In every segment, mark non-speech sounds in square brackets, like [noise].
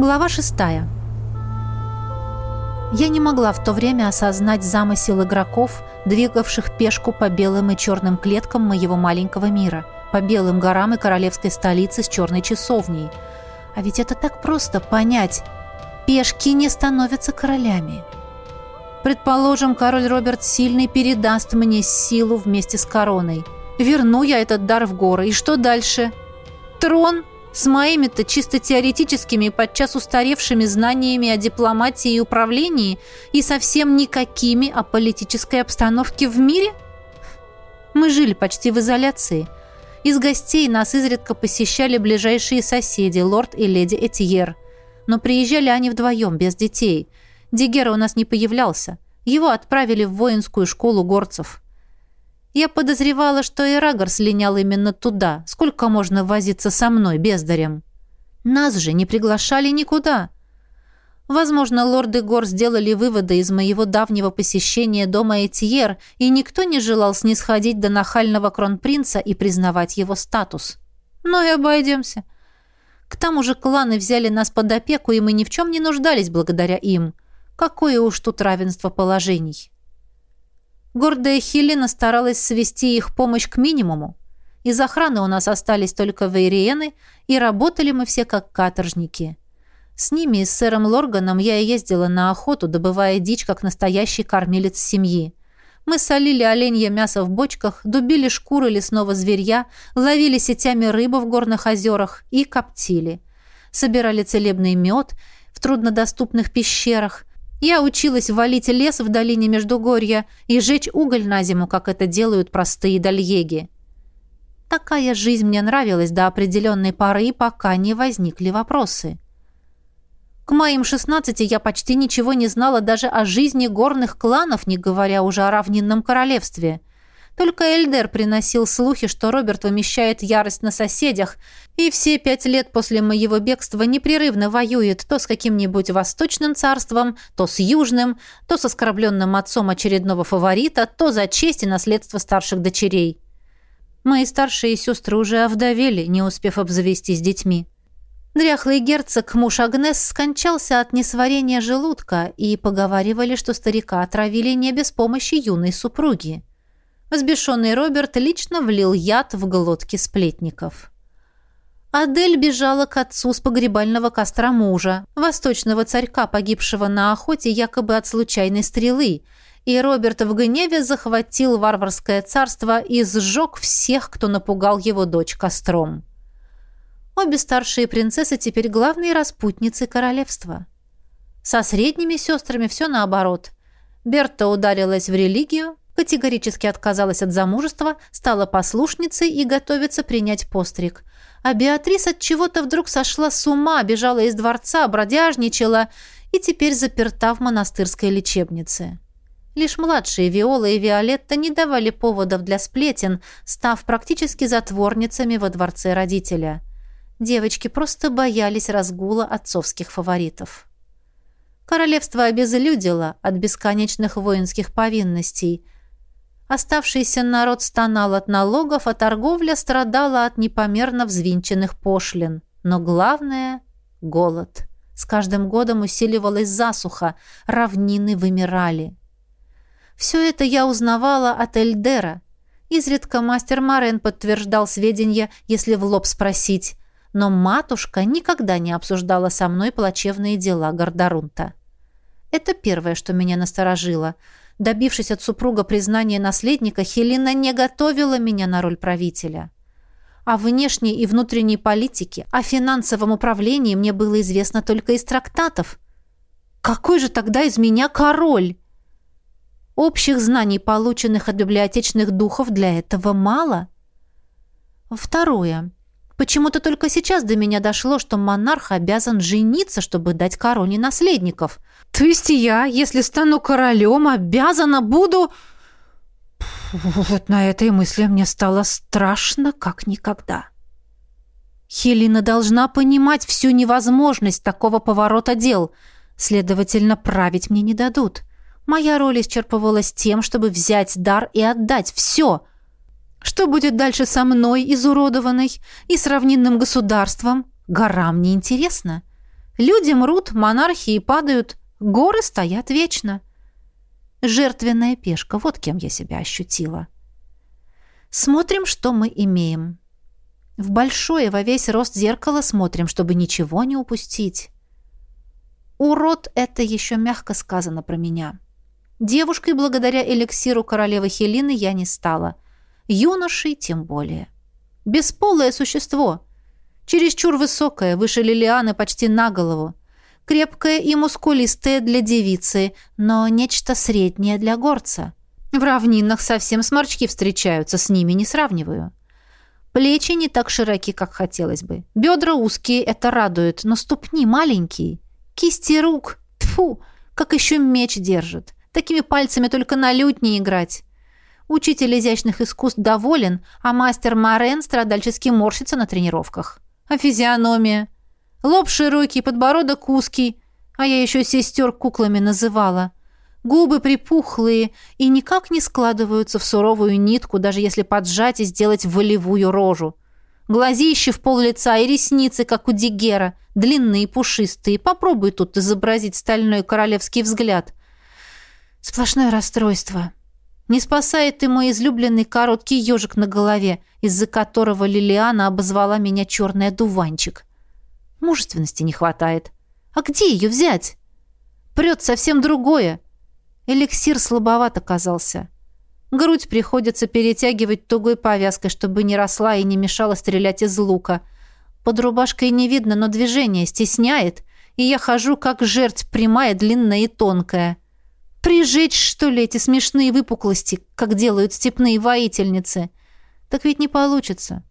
Глава шестая. Я не могла в то время осознать замысел игроков, двигавших пешку по белым и черным клеткам моего маленького мира, по белым горам и королевской столице с черной часовней. А ведь это так просто понять. Пешки не становятся королями. Предположим, король Роберт Сильный передаст мне силу вместе с короной. Верну я этот дар в горы. И что дальше? Трон с моими-то чисто теоретическими, подчас устаревшими знаниями о дипломатии и управлении и совсем никакими о политической обстановке в мире? Мы жили почти в изоляции. Из гостей нас изредка посещали ближайшие соседи, лорд и леди Этьер. Но приезжали они вдвоем, без детей. Дигера у нас не появлялся. Его отправили в воинскую школу горцев. Я подозревала, что и Рагор слинял именно туда. Сколько можно возиться со мной, бездарем? Нас же не приглашали никуда. Возможно, лорды гор сделали выводы из моего давнего посещения дома Этьер, и никто не желал снисходить до нахального кронпринца и признавать его статус. Но и обойдемся. К тому же кланы взяли нас под опеку, и мы ни в чем не нуждались благодаря им. Какое уж тут равенство положений. Гордая Хелена старалась свести их помощь к минимуму. Из охраны у нас остались только вейриены, и работали мы все как каторжники. С ними и с сэром Лорганом я ездила на охоту, добывая дичь, как настоящий кормилец семьи. Мы солили оленье мясо в бочках, дубили шкуры лесного зверья, ловили сетями рыбу в горных озерах и коптили. Собирали целебный мед в труднодоступных пещерах, я училась валить лес в долине Междугорья и жечь уголь на зиму, как это делают простые дальеги. Такая жизнь мне нравилась до определенной поры, пока не возникли вопросы. К моим шестнадцати я почти ничего не знала даже о жизни горных кланов, не говоря уже о равнинном королевстве. Только Эльдер приносил слухи, что Роберт вымещает ярость на соседях, и все пять лет после моего бегства непрерывно воюет то с каким-нибудь восточным царством, то с южным, то с оскорбленным отцом очередного фаворита, то за честь и наследство старших дочерей. Мои старшие сестры уже овдовели, не успев обзавестись детьми. Дряхлый герцог, муж Агнес, скончался от несварения желудка, и поговаривали, что старика отравили не без помощи юной супруги. Взбешенный Роберт лично влил яд в глотки сплетников. Адель бежала к отцу с погребального костра мужа, восточного царька, погибшего на охоте якобы от случайной стрелы, и Роберт в гневе захватил варварское царство и сжег всех, кто напугал его дочь костром. Обе старшие принцессы теперь главные распутницы королевства. Со средними сестрами все наоборот. Берта ударилась в религию, категорически отказалась от замужества, стала послушницей и готовится принять постриг. А Беатрис от чего-то вдруг сошла с ума, бежала из дворца, бродяжничала и теперь заперта в монастырской лечебнице. Лишь младшие Виола и Виолетта не давали поводов для сплетен, став практически затворницами во дворце родителя. Девочки просто боялись разгула отцовских фаворитов. Королевство обезлюдило от бесконечных воинских повинностей – Оставшийся народ стонал от налогов, а торговля страдала от непомерно взвинченных пошлин. Но главное — голод. С каждым годом усиливалась засуха, равнины вымирали. Все это я узнавала от Эльдера. Изредка мастер Марен подтверждал сведения, если в лоб спросить. Но матушка никогда не обсуждала со мной плачевные дела Гордорунта. Это первое, что меня насторожило — Добившись от супруга признания наследника, Хелена не готовила меня на роль правителя. О внешней и внутренней политике, о финансовом управлении мне было известно только из трактатов. Какой же тогда из меня король? Общих знаний, полученных от библиотечных духов, для этого мало. Второе. Почему-то только сейчас до меня дошло, что монарх обязан жениться, чтобы дать короне наследников. То есть я, если стану королем, обязана буду... Вот на этой мысли мне стало страшно, как никогда. Хелина должна понимать всю невозможность такого поворота дел. Следовательно, править мне не дадут. Моя роль исчерпывалась тем, чтобы взять дар и отдать все — что будет дальше со мной, изуродованной, и с равнинным государством? Горам не интересно. Люди мрут, монархии падают, горы стоят вечно. Жертвенная пешка, вот кем я себя ощутила. Смотрим, что мы имеем. В большое во весь рост зеркало смотрим, чтобы ничего не упустить. Урод — это еще мягко сказано про меня. Девушкой благодаря эликсиру королевы Хелины я не стала. Юношей тем более. Бесполое существо. Чересчур высокое, выше Лилианы почти на голову. Крепкое и мускулистое для девицы, но нечто среднее для горца. В равнинах совсем сморчки встречаются, с ними не сравниваю. Плечи не так широки, как хотелось бы. Бедра узкие, это радует, но ступни маленькие. Кисти рук, тфу, как еще меч держит. Такими пальцами только на лютне играть. Учитель изящных искусств доволен, а мастер Морен страдальчески морщится на тренировках. А физиономия? Лоб широкий, подбородок узкий, а я еще сестер куклами называла. Губы припухлые и никак не складываются в суровую нитку, даже если поджать и сделать волевую рожу. Глазищи в пол лица и ресницы, как у Дигера, длинные и пушистые. Попробуй тут изобразить стальной королевский взгляд. Сплошное расстройство. Не спасает и мой излюбленный короткий ежик на голове, из-за которого Лилиана обозвала меня черный одуванчик. Мужественности не хватает. А где ее взять? Прет совсем другое. Эликсир слабоват оказался. Грудь приходится перетягивать тугой повязкой, чтобы не росла и не мешала стрелять из лука. Под рубашкой не видно, но движение стесняет, и я хожу как жерть, прямая, длинная и тонкая. Прижечь, что ли, эти смешные выпуклости, как делают степные воительницы? Так ведь не получится.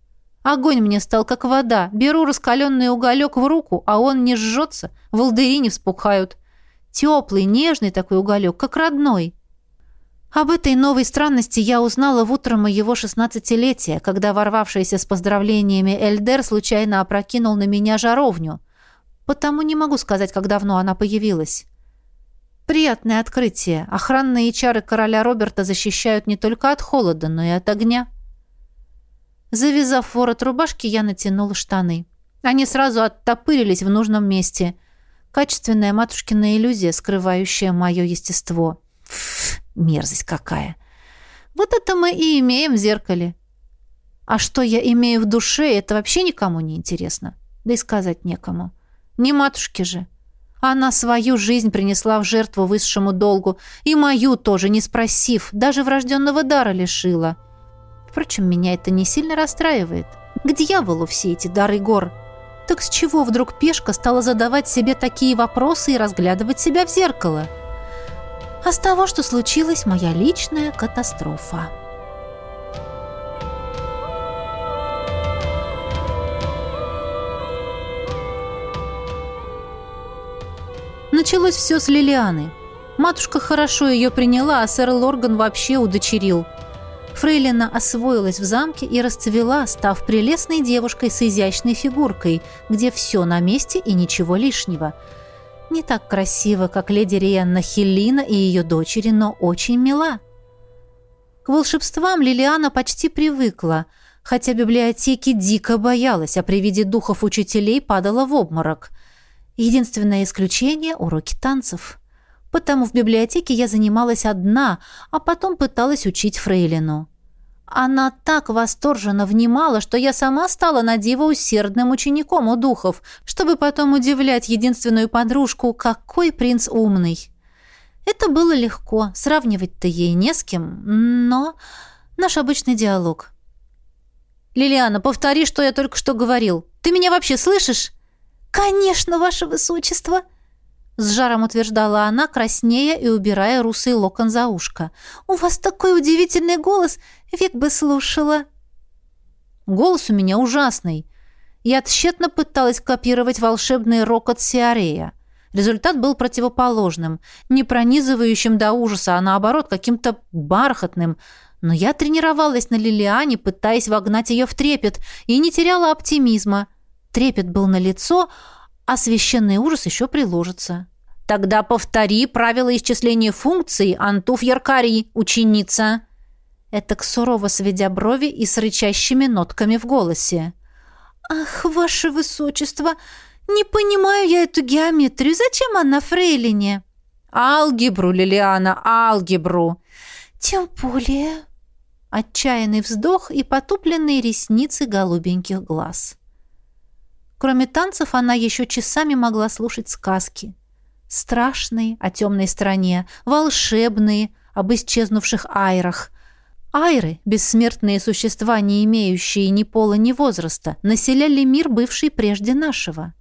Огонь мне стал как вода. Беру раскаленный уголек в руку, а он не жжется, волдыри не вспухают. Теплый, нежный такой уголек, как родной. Об этой новой странности я узнала в утро моего шестнадцатилетия, когда ворвавшийся с поздравлениями Эльдер случайно опрокинул на меня жаровню. Потому не могу сказать, как давно она появилась. Приятное открытие. Охранные чары короля Роберта защищают не только от холода, но и от огня. Завязав ворот рубашки, я натянула штаны. Они сразу оттопырились в нужном месте – Качественная матушкина иллюзия, скрывающая мое естество. Фу, мерзость какая. Вот это мы и имеем в зеркале. А что я имею в душе, это вообще никому не интересно. Да и сказать некому. Не матушке же. Она свою жизнь принесла в жертву высшему долгу, и мою тоже, не спросив, даже врожденного дара лишила. Впрочем, меня это не сильно расстраивает. К дьяволу все эти дары гор. Так с чего вдруг пешка стала задавать себе такие вопросы и разглядывать себя в зеркало? А с того, что случилась моя личная катастрофа. Началось все с Лилианы. Матушка хорошо ее приняла, а сэр Лорган вообще удочерил – Фрейлина освоилась в замке и расцвела, став прелестной девушкой с изящной фигуркой, где все на месте и ничего лишнего. Не так красиво, как леди Рианна Хеллина и ее дочери, но очень мила. К волшебствам Лилиана почти привыкла, хотя библиотеки дико боялась, а при виде духов учителей падала в обморок. Единственное исключение – уроки танцев. Потому в библиотеке я занималась одна, а потом пыталась учить фрейлину. Она так восторженно внимала, что я сама стала на диво усердным учеником у духов, чтобы потом удивлять единственную подружку, какой принц умный. Это было легко, сравнивать-то ей не с кем, но наш обычный диалог. «Лилиана, повтори, что я только что говорил. Ты меня вообще слышишь?» «Конечно, ваше высочество!» С жаром утверждала она, краснея и убирая русый локон за ушко. «У вас такой удивительный голос! Век бы слушала!» Голос у меня ужасный. Я тщетно пыталась копировать волшебный рокот Сиарея. Результат был противоположным, не пронизывающим до ужаса, а наоборот, каким-то бархатным. Но я тренировалась на Лилиане, пытаясь вогнать ее в трепет, и не теряла оптимизма. Трепет был на лицо, а священный ужас еще приложится. Тогда повтори правила исчисления функций, Антуф Яркари, ученица. Это к сурово сведя брови и с рычащими нотками в голосе. Ах, ваше высочество, «Не понимаю я эту геометрию. Зачем она фрейлине?» «Алгебру, Лилиана, алгебру!» «Тем более...» Отчаянный вздох и потупленные ресницы голубеньких глаз. Кроме танцев, она еще часами могла слушать сказки. Страшные о темной стране, волшебные об исчезнувших айрах. Айры, бессмертные существа, не имеющие ни пола, ни возраста, населяли мир, бывший прежде нашего.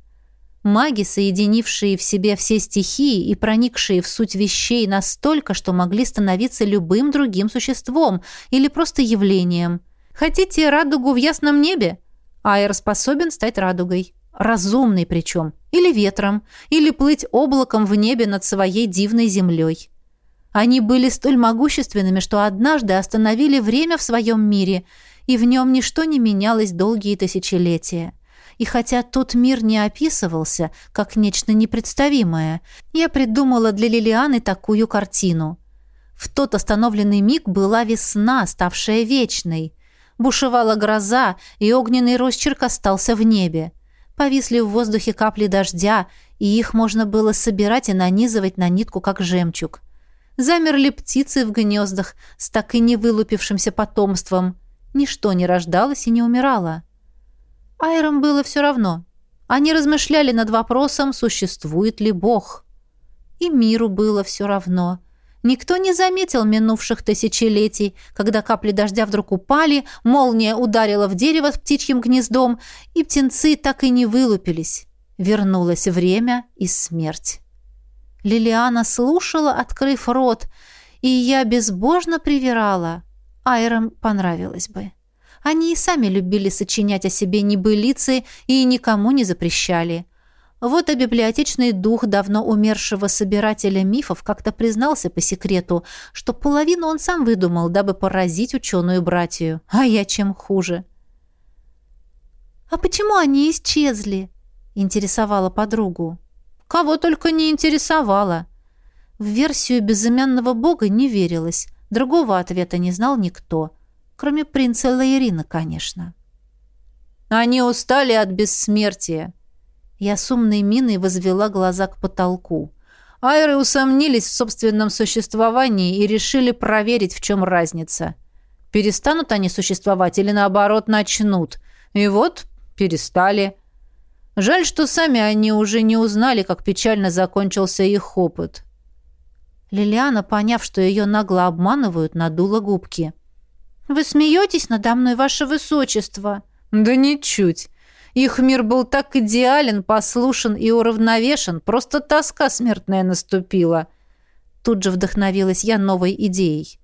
Маги, соединившие в себе все стихии и проникшие в суть вещей настолько, что могли становиться любым другим существом или просто явлением. Хотите радугу в ясном небе? Айр способен стать радугой. Разумный причем. Или ветром. Или плыть облаком в небе над своей дивной землей. Они были столь могущественными, что однажды остановили время в своем мире, и в нем ничто не менялось долгие тысячелетия. И хотя тот мир не описывался как нечто непредставимое, я придумала для Лилианы такую картину. В тот остановленный миг была весна, ставшая вечной. Бушевала гроза, и огненный росчерк остался в небе. Повисли в воздухе капли дождя, и их можно было собирать и нанизывать на нитку, как жемчуг. Замерли птицы в гнездах с так и не вылупившимся потомством. Ничто не рождалось и не умирало. Айрам было все равно. Они размышляли над вопросом, существует ли Бог. И миру было все равно. Никто не заметил минувших тысячелетий, когда капли дождя вдруг упали, молния ударила в дерево с птичьим гнездом, и птенцы так и не вылупились. Вернулось время и смерть. Лилиана слушала, открыв рот, и я безбожно привирала. Айрам понравилось бы. Они и сами любили сочинять о себе небылицы и никому не запрещали. Вот и библиотечный дух давно умершего собирателя мифов как-то признался по секрету, что половину он сам выдумал, дабы поразить ученую братью. А я чем хуже. «А почему они исчезли?» — интересовала подругу. «Кого только не интересовало». В версию безымянного бога не верилось. Другого ответа не знал никто. Кроме принца Лаирина, конечно. «Они устали от бессмертия». Я с умной миной возвела глаза к потолку. Айры усомнились в собственном существовании и решили проверить, в чем разница. Перестанут они существовать или, наоборот, начнут. И вот перестали. Жаль, что сами они уже не узнали, как печально закончился их опыт. Лилиана, поняв, что ее нагло обманывают, надула губки. «Вы смеетесь надо мной, ваше высочество?» «Да ничуть. Их мир был так идеален, послушен и уравновешен, просто тоска смертная наступила». Тут же вдохновилась я новой идеей.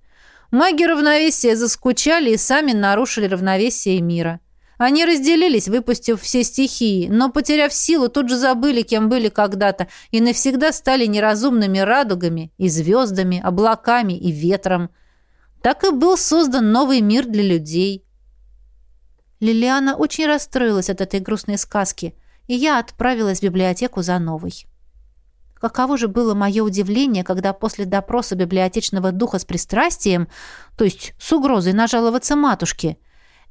Маги равновесия заскучали и сами нарушили равновесие мира. Они разделились, выпустив все стихии, но, потеряв силу, тут же забыли, кем были когда-то, и навсегда стали неразумными радугами и звездами, облаками и ветром – так и был создан новый мир для людей. Лилиана очень расстроилась от этой грустной сказки, и я отправилась в библиотеку за новой. Каково же было мое удивление, когда после допроса библиотечного духа с пристрастием, то есть с угрозой нажаловаться матушке,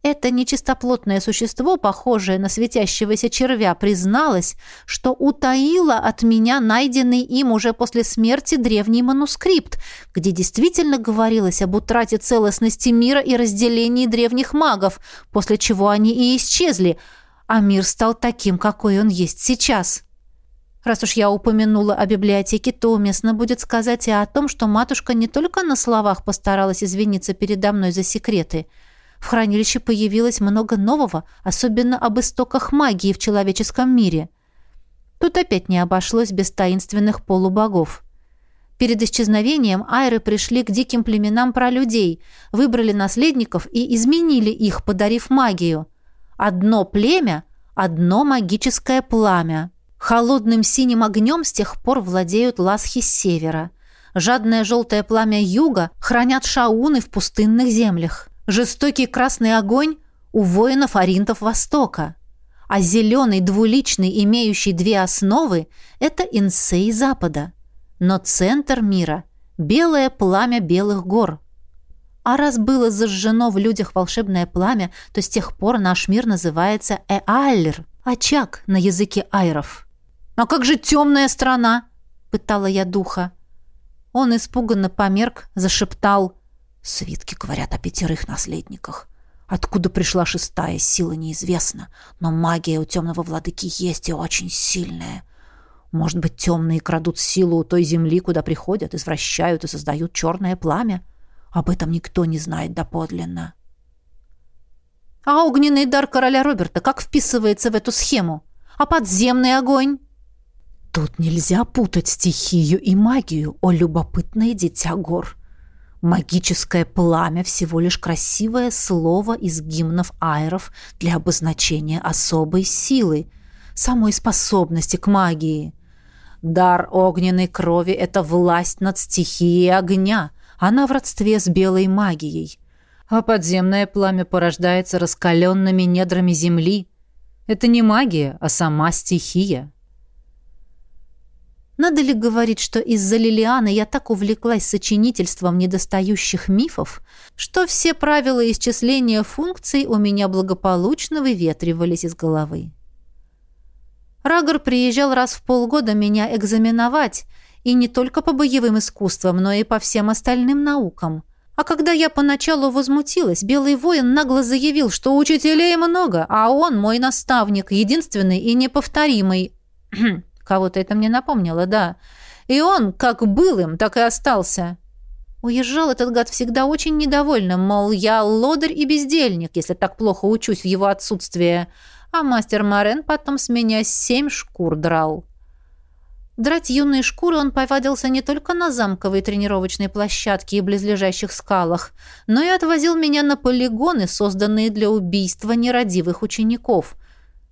это нечистоплотное существо, похожее на светящегося червя, призналось, что утаило от меня найденный им уже после смерти древний манускрипт, где действительно говорилось об утрате целостности мира и разделении древних магов, после чего они и исчезли, а мир стал таким, какой он есть сейчас. Раз уж я упомянула о библиотеке, то уместно будет сказать и о том, что матушка не только на словах постаралась извиниться передо мной за секреты – в хранилище появилось много нового, особенно об истоках магии в человеческом мире. Тут опять не обошлось без таинственных полубогов. Перед исчезновением айры пришли к диким племенам пролюдей, выбрали наследников и изменили их, подарив магию. Одно племя, одно магическое пламя. Холодным синим огнем с тех пор владеют ласхи с севера. Жадное желтое пламя юга хранят шауны в пустынных землях. Жестокий красный огонь у воинов Аринтов Востока. А зеленый двуличный, имеющий две основы, это инсей Запада. Но центр мира — белое пламя белых гор. А раз было зажжено в людях волшебное пламя, то с тех пор наш мир называется Эаллер, очаг на языке айров. А как же темная страна? Пытала я духа. Он испуганно померк, зашептал. Свитки говорят о пятерых наследниках. Откуда пришла шестая сила, неизвестно, но магия у темного владыки есть и очень сильная. Может быть, темные крадут силу у той земли, куда приходят, извращают и создают черное пламя? Об этом никто не знает доподлинно. А огненный дар короля Роберта как вписывается в эту схему? А подземный огонь? Тут нельзя путать стихию и магию, о любопытное дитя гор. Магическое пламя — всего лишь красивое слово из гимнов айров для обозначения особой силы, самой способности к магии. Дар огненной крови — это власть над стихией огня. Она в родстве с белой магией. А подземное пламя порождается раскаленными недрами земли. Это не магия, а сама стихия. Надо ли говорить, что из-за Лилианы я так увлеклась сочинительством недостающих мифов, что все правила исчисления функций у меня благополучно выветривались из головы? Рагор приезжал раз в полгода меня экзаменовать, и не только по боевым искусствам, но и по всем остальным наукам. А когда я поначалу возмутилась, Белый воин нагло заявил, что учителей много, а он мой наставник, единственный и неповторимый. [clears throat] Кого-то это мне напомнило, да. И он как был им, так и остался. Уезжал этот гад всегда очень недовольным, мол, я лодырь и бездельник, если так плохо учусь в его отсутствие а мастер Марен потом с меня семь шкур драл. Драть юные шкуры он повадился не только на замковой тренировочной площадке и близлежащих скалах, но и отвозил меня на полигоны, созданные для убийства нерадивых учеников.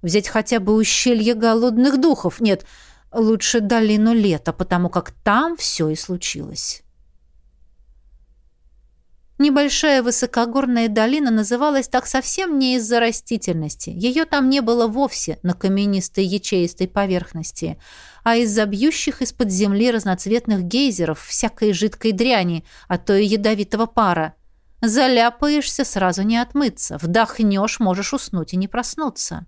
Взять хотя бы ущелье голодных духов. Нет, лучше долину лета, потому как там все и случилось. Небольшая высокогорная долина называлась так совсем не из-за растительности. Ее там не было вовсе на каменистой ячеистой поверхности, а из-за бьющих из-под земли разноцветных гейзеров, всякой жидкой дряни, а то и ядовитого пара. Заляпаешься, сразу не отмыться. Вдохнешь, можешь уснуть и не проснуться.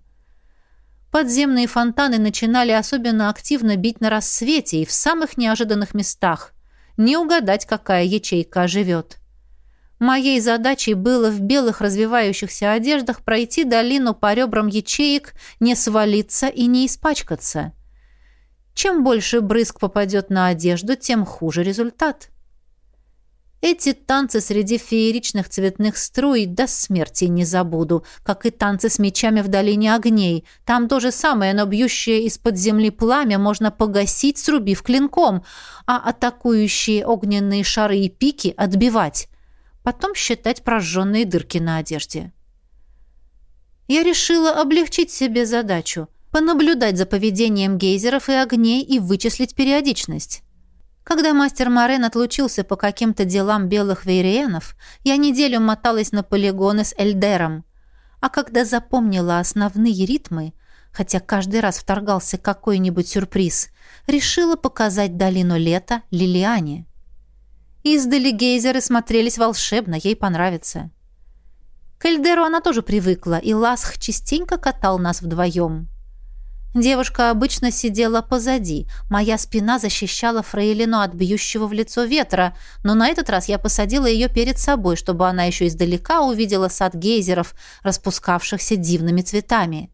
Подземные фонтаны начинали особенно активно бить на рассвете и в самых неожиданных местах. Не угадать, какая ячейка оживет. Моей задачей было в белых развивающихся одеждах пройти долину по ребрам ячеек, не свалиться и не испачкаться. Чем больше брызг попадет на одежду, тем хуже результат. Эти танцы среди фееричных цветных струй до смерти не забуду, как и танцы с мечами в долине огней. Там то же самое, но бьющее из-под земли пламя можно погасить, срубив клинком, а атакующие огненные шары и пики отбивать потом считать прожженные дырки на одежде. Я решила облегчить себе задачу, понаблюдать за поведением гейзеров и огней и вычислить периодичность. Когда мастер Морен отлучился по каким-то делам белых вейриенов, я неделю моталась на полигоны с Эльдером. А когда запомнила основные ритмы, хотя каждый раз вторгался какой-нибудь сюрприз, решила показать долину лета Лилиане. Издали гейзеры смотрелись волшебно, ей понравится. К Эльдеру она тоже привыкла, и Ласх частенько катал нас вдвоем. Девушка обычно сидела позади. Моя спина защищала фрейлину от бьющего в лицо ветра, но на этот раз я посадила ее перед собой, чтобы она еще издалека увидела сад гейзеров, распускавшихся дивными цветами.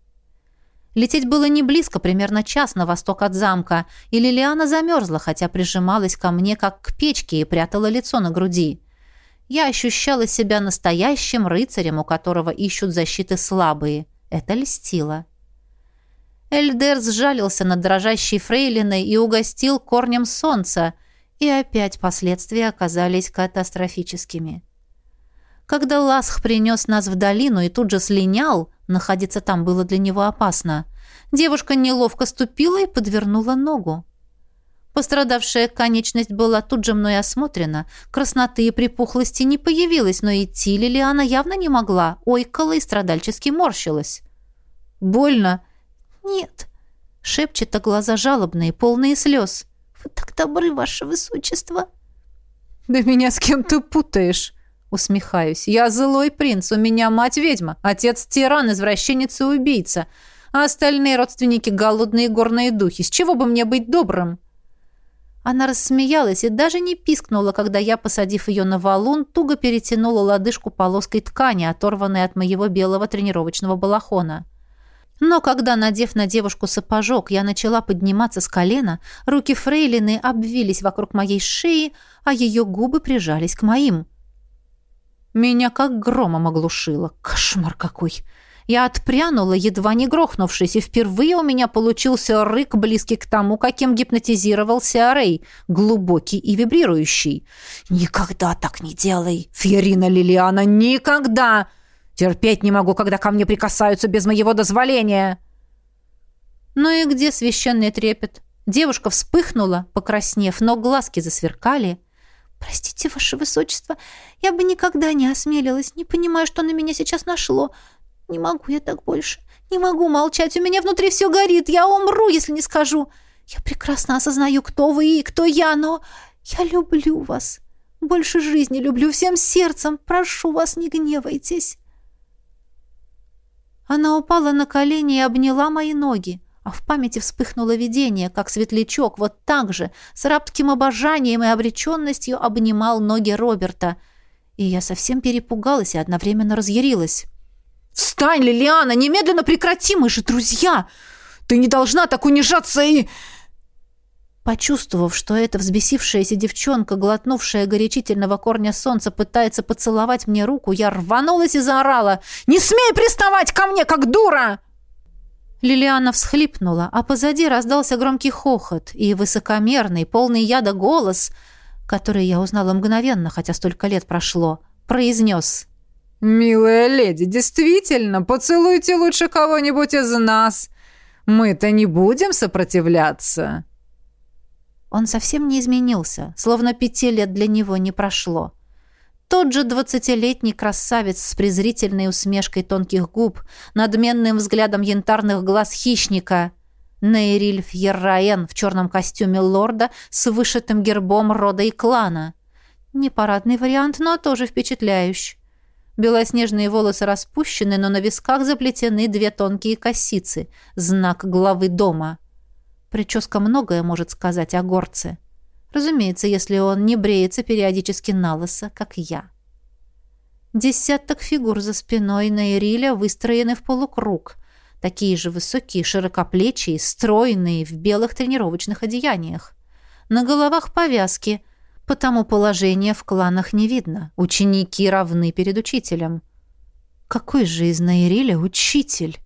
Лететь было не близко, примерно час на восток от замка, и Лилиана замерзла, хотя прижималась ко мне, как к печке, и прятала лицо на груди. Я ощущала себя настоящим рыцарем, у которого ищут защиты слабые. Это льстило. Эльдер сжалился над дрожащей фрейлиной и угостил корнем солнца, и опять последствия оказались катастрофическими. Когда Ласх принес нас в долину и тут же слинял, находиться там было для него опасно, девушка неловко ступила и подвернула ногу. Пострадавшая конечность была тут же мной осмотрена, красноты и припухлости не появилось, но идти Лилиана явно не могла, ойкала и страдальчески морщилась. «Больно?» «Нет», — шепчет, а глаза жалобные, полные слез. «Вы так добры, ваше высочество!» «Да меня с кем-то путаешь!» Усмехаюсь. «Я злой принц, у меня мать ведьма, отец тиран, извращенец и убийца. а остальные родственники голодные горные духи. С чего бы мне быть добрым?» Она рассмеялась и даже не пискнула, когда я, посадив ее на валун, туго перетянула лодыжку полоской ткани, оторванной от моего белого тренировочного балахона. Но когда, надев на девушку сапожок, я начала подниматься с колена, руки фрейлины обвились вокруг моей шеи, а ее губы прижались к моим. Меня как громом оглушило. Кошмар какой! Я отпрянула, едва не грохнувшись, и впервые у меня получился рык, близкий к тому, каким гипнотизировался Арей, глубокий и вибрирующий. «Никогда так не делай, Фьерина Лилиана, никогда! Терпеть не могу, когда ко мне прикасаются без моего дозволения!» Ну и где священный трепет? Девушка вспыхнула, покраснев, но глазки засверкали. «Простите, ваше высочество, я бы никогда не осмелилась, не понимаю, что на меня сейчас нашло. Не могу я так больше. Не могу молчать. У меня внутри все горит. Я умру, если не скажу. Я прекрасно осознаю, кто вы и кто я, но я люблю вас. Больше жизни люблю всем сердцем. Прошу вас, не гневайтесь. Она упала на колени и обняла мои ноги, а в памяти вспыхнуло видение, как светлячок вот так же, с рабским обожанием и обреченностью обнимал ноги Роберта. И я совсем перепугалась и одновременно разъярилась. «Встань, Лилиана! Немедленно прекрати! Мы же друзья! Ты не должна так унижаться и...» Почувствовав, что эта взбесившаяся девчонка, глотнувшая горячительного корня солнца, пытается поцеловать мне руку, я рванулась и заорала «Не смей приставать ко мне, как дура!» Лилиана всхлипнула, а позади раздался громкий хохот и высокомерный, полный яда голос, который я узнала мгновенно, хотя столько лет прошло, произнес «Милая леди, действительно, поцелуйте лучше кого-нибудь из нас. Мы-то не будем сопротивляться». Он совсем не изменился, словно пяти лет для него не прошло. Тот же двадцатилетний красавец с презрительной усмешкой тонких губ, надменным взглядом янтарных глаз хищника. Нейриль Фьерраен в черном костюме лорда с вышитым гербом рода и клана. Непарадный вариант, но тоже впечатляющий. Белоснежные волосы распущены, но на висках заплетены две тонкие косицы, знак главы дома. Прическа многое может сказать о горце. Разумеется, если он не бреется периодически на лысо, как я. Десяток фигур за спиной Нейриля выстроены в полукруг. Такие же высокие, широкоплечие, стройные, в белых тренировочных одеяниях. На головах повязки, потому положение в кланах не видно. Ученики равны перед учителем. Какой же из Наириля учитель?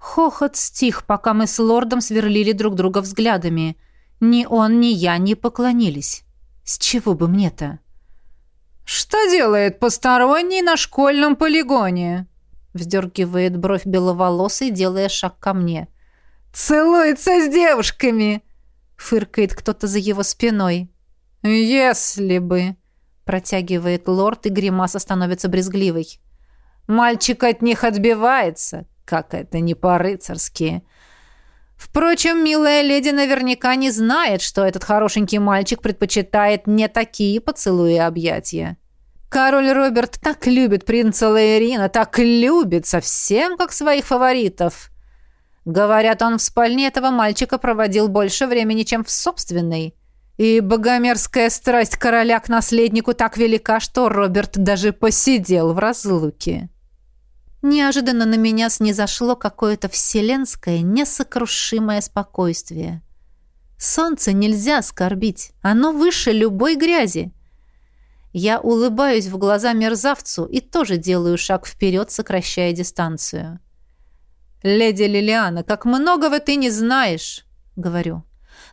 Хохот стих, пока мы с лордом сверлили друг друга взглядами. Ни он, ни я не поклонились. С чего бы мне-то? «Что делает посторонний на школьном полигоне?» Вздергивает бровь беловолосый, делая шаг ко мне. «Целуется с девушками!» Фыркает кто-то за его спиной. «Если бы...» — протягивает лорд, и гримаса становится брезгливой. «Мальчик от них отбивается, как это не по-рыцарски». Впрочем, милая леди наверняка не знает, что этот хорошенький мальчик предпочитает не такие поцелуи и объятия. Король Роберт так любит принца Лаэрина, так любит, совсем как своих фаворитов. Говорят, он в спальне этого мальчика проводил больше времени, чем в собственной. И богомерзкая страсть короля к наследнику так велика, что Роберт даже посидел в разлуке. Неожиданно на меня снизошло какое-то вселенское, несокрушимое спокойствие. Солнце нельзя оскорбить, оно выше любой грязи. Я улыбаюсь в глаза мерзавцу и тоже делаю шаг вперед, сокращая дистанцию. «Леди Лилиана, как многого ты не знаешь», — говорю.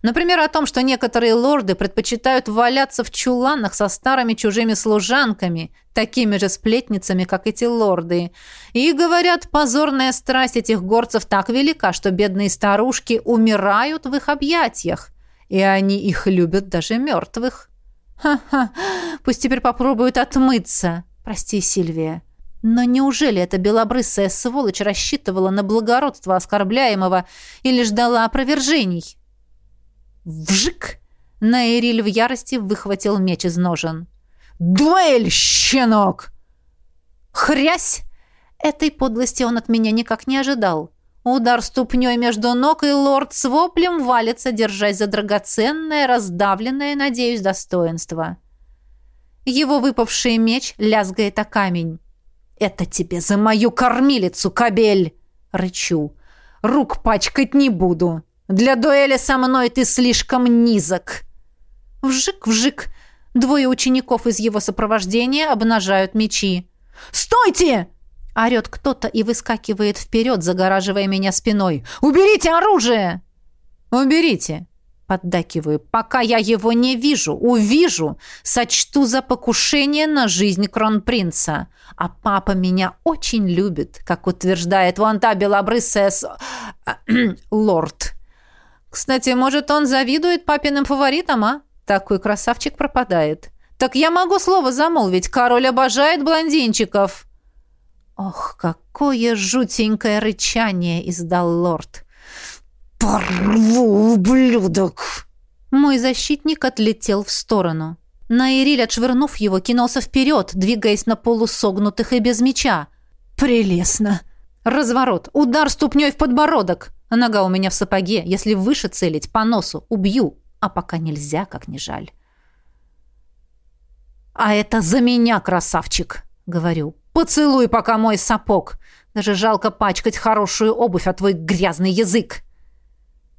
Например, о том, что некоторые лорды предпочитают валяться в чуланах со старыми чужими служанками, такими же сплетницами, как эти лорды. И, говорят, позорная страсть этих горцев так велика, что бедные старушки умирают в их объятиях, и они их любят даже мертвых. Ха-ха, пусть теперь попробуют отмыться. Прости, Сильвия. Но неужели эта белобрысая сволочь рассчитывала на благородство оскорбляемого или ждала опровержений? Вжик! Наэриль в ярости выхватил меч из ножен. «Дуэль, щенок!» «Хрясь!» Этой подлости он от меня никак не ожидал. Удар ступней между ног, и лорд с воплем валится, держась за драгоценное, раздавленное, надеюсь, достоинство. Его выпавший меч лязгает о камень. «Это тебе за мою кормилицу, кобель!» — рычу. «Рук пачкать не буду. Для дуэли со мной ты слишком низок». Вжик-вжик. Двое учеников из его сопровождения обнажают мечи. «Стойте!» — орет кто-то и выскакивает вперед, загораживая меня спиной. «Уберите оружие!» «Уберите!» Поддакиваю. «Пока я его не вижу, увижу, сочту за покушение на жизнь кронпринца. А папа меня очень любит, как утверждает вон та белобрысая с... [clears throat] лорд. Кстати, может, он завидует папиным фаворитам, а? Такой красавчик пропадает. Так я могу слово замолвить. Король обожает блондинчиков». Ох, какое жутенькое рычание издал лорд. «Порву, ублюдок!» Мой защитник отлетел в сторону. Наириль, отшвырнув его, кинулся вперед, двигаясь на полусогнутых и без меча. «Прелестно!» Разворот, удар ступней в подбородок. Нога у меня в сапоге. Если выше целить, по носу, убью. А пока нельзя, как не жаль. «А это за меня, красавчик!» — говорю. «Поцелуй пока мой сапог! Даже жалко пачкать хорошую обувь, а твой грязный язык!»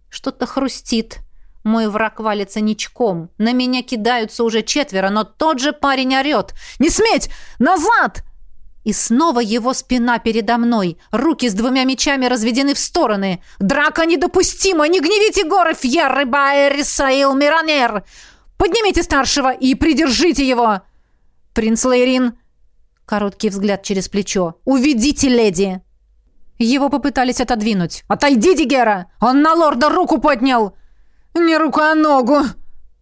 Что-то хрустит. Мой враг валится ничком. На меня кидаются уже четверо, но тот же парень орет. «Не сметь! Назад!» И снова его спина передо мной. Руки с двумя мечами разведены в стороны. «Драка недопустима! Не гневите горы Фьерры, Байериса и Элмиранер! Поднимите старшего и придержите его!» «Принц Лейрин!» Короткий взгляд через плечо. «Уведите леди!» Его попытались отодвинуть. «Отойди, Дигера! Он на лорда руку поднял!» «Не руку, а ногу!»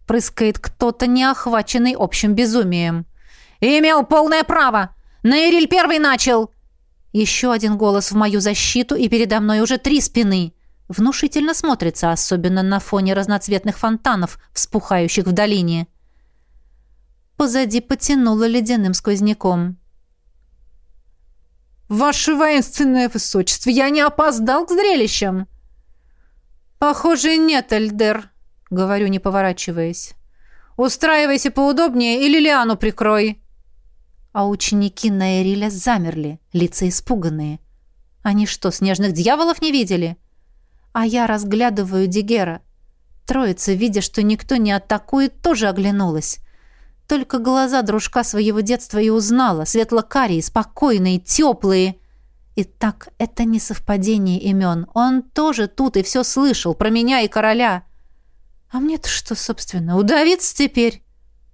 Прыскает кто-то, не охваченный общим безумием. «Имел полное право! Наириль первый начал!» Еще один голос в мою защиту, и передо мной уже три спины. Внушительно смотрится, особенно на фоне разноцветных фонтанов, вспухающих в долине. Позади потянуло ледяным сквозняком. «Ваше воинственное высочество, я не опоздал к зрелищам!» «Похоже, нет, Эльдер», — говорю, не поворачиваясь. «Устраивайся поудобнее и Лилиану прикрой». А ученики Наэриля замерли, лица испуганные. Они что, снежных дьяволов не видели? А я разглядываю Дигера. Троица, видя, что никто не атакует, тоже оглянулась. Только глаза дружка своего детства и узнала, светло-карие, спокойные, теплые. И так это не совпадение имен. Он тоже тут и все слышал про меня и короля. А мне-то что, собственно, удавиться теперь?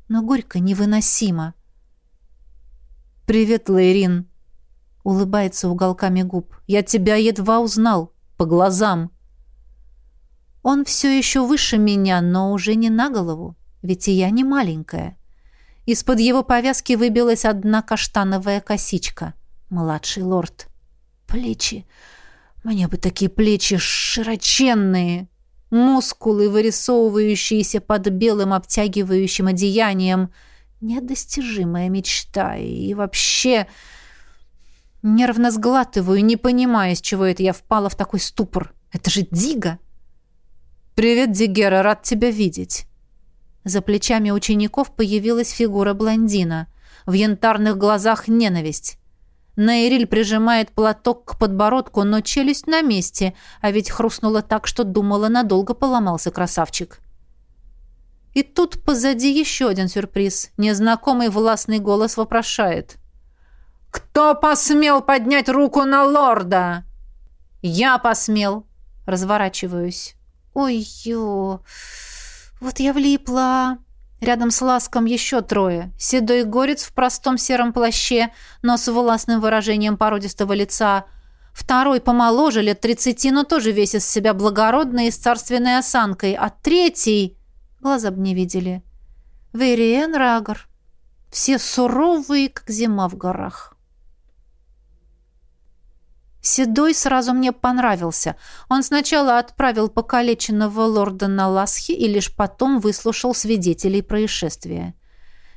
Но горько невыносимо. «Привет, Лейрин», — улыбается уголками губ. «Я тебя едва узнал. По глазам». Он все еще выше меня, но уже не на голову, ведь и я не маленькая. Из-под его повязки выбилась одна каштановая косичка. Младший лорд. Плечи. Мне бы такие плечи широченные. Мускулы, вырисовывающиеся под белым обтягивающим одеянием. Недостижимая мечта. И вообще... Нервно сглатываю, не понимая, с чего это я впала в такой ступор. Это же Дига. «Привет, Дигера, рад тебя видеть». За плечами учеников появилась фигура блондина. В янтарных глазах ненависть. Наириль прижимает платок к подбородку, но челюсть на месте, а ведь хрустнула так, что думала, надолго поломался красавчик. И тут позади еще один сюрприз. Незнакомый властный голос вопрошает. «Кто посмел поднять руку на лорда?» «Я посмел!» Разворачиваюсь. «Ой-ё!» Вот я влипла. Рядом с Ласком еще трое. Седой горец в простом сером плаще, но с властным выражением породистого лица. Второй помоложе, лет тридцати, но тоже весь из себя благородный и с царственной осанкой. А третий... Глаза бы не видели. Вериен Рагор. Все суровые, как зима в горах. Седой сразу мне понравился. Он сначала отправил покалеченного лорда на Ласхи и лишь потом выслушал свидетелей происшествия.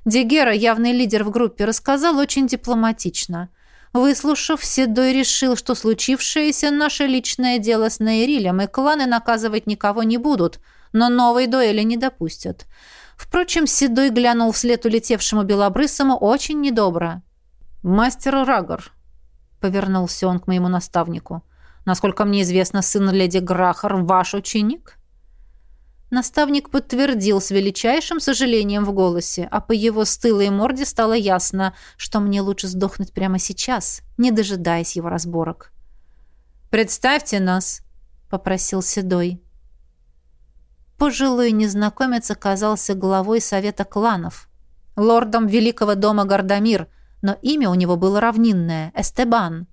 Дегера, явный лидер в группе, рассказал очень дипломатично. Выслушав, Седой решил, что случившееся наше личное дело с Нейрилем, и кланы наказывать никого не будут, но новой дуэли не допустят. Впрочем, Седой глянул вслед улетевшему белобрысому очень недобро. «Мастер Рагор», — повернулся он к моему наставнику, — «насколько мне известно, сын леди Грахар ваш ученик?» Наставник подтвердил с величайшим сожалением в голосе, а по его стылой морде стало ясно, что мне лучше сдохнуть прямо сейчас, не дожидаясь его разборок. «Представьте нас», — попросил Седой. Пожилой незнакомец оказался главой совета кланов, лордом Великого дома Гардамир, но имя у него было равнинное — Эстебан.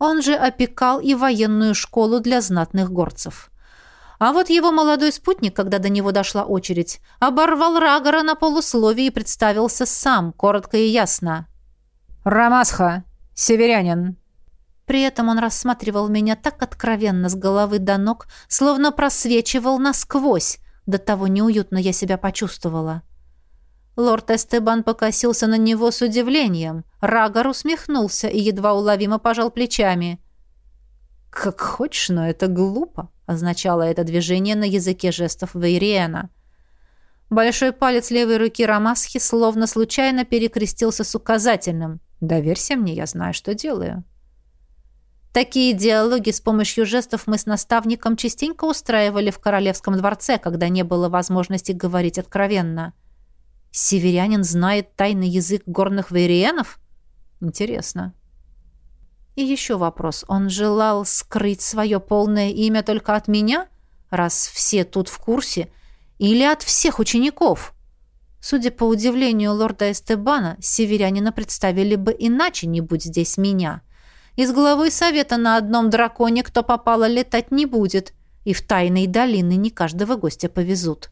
Он же опекал и военную школу для знатных горцев. А вот его молодой спутник, когда до него дошла очередь, оборвал Рагора на полусловие и представился сам, коротко и ясно. «Рамасха, северянин». При этом он рассматривал меня так откровенно с головы до ног, словно просвечивал насквозь, до того неуютно я себя почувствовала. Лорд Эстебан покосился на него с удивлением. Рагор усмехнулся и едва уловимо пожал плечами. «Как хочешь, но это глупо», — означало это движение на языке жестов Вейриена. Большой палец левой руки Рамасхи словно случайно перекрестился с указательным. «Доверься мне, я знаю, что делаю». Такие диалоги с помощью жестов мы с наставником частенько устраивали в королевском дворце, когда не было возможности говорить откровенно. Северянин знает тайный язык горных вейриенов? Интересно. И еще вопрос. Он желал скрыть свое полное имя только от меня, раз все тут в курсе, или от всех учеников? Судя по удивлению лорда Эстебана, северянина представили бы иначе, не будь здесь меня. — из главы совета на одном драконе кто попало летать не будет, и в тайные долины не каждого гостя повезут.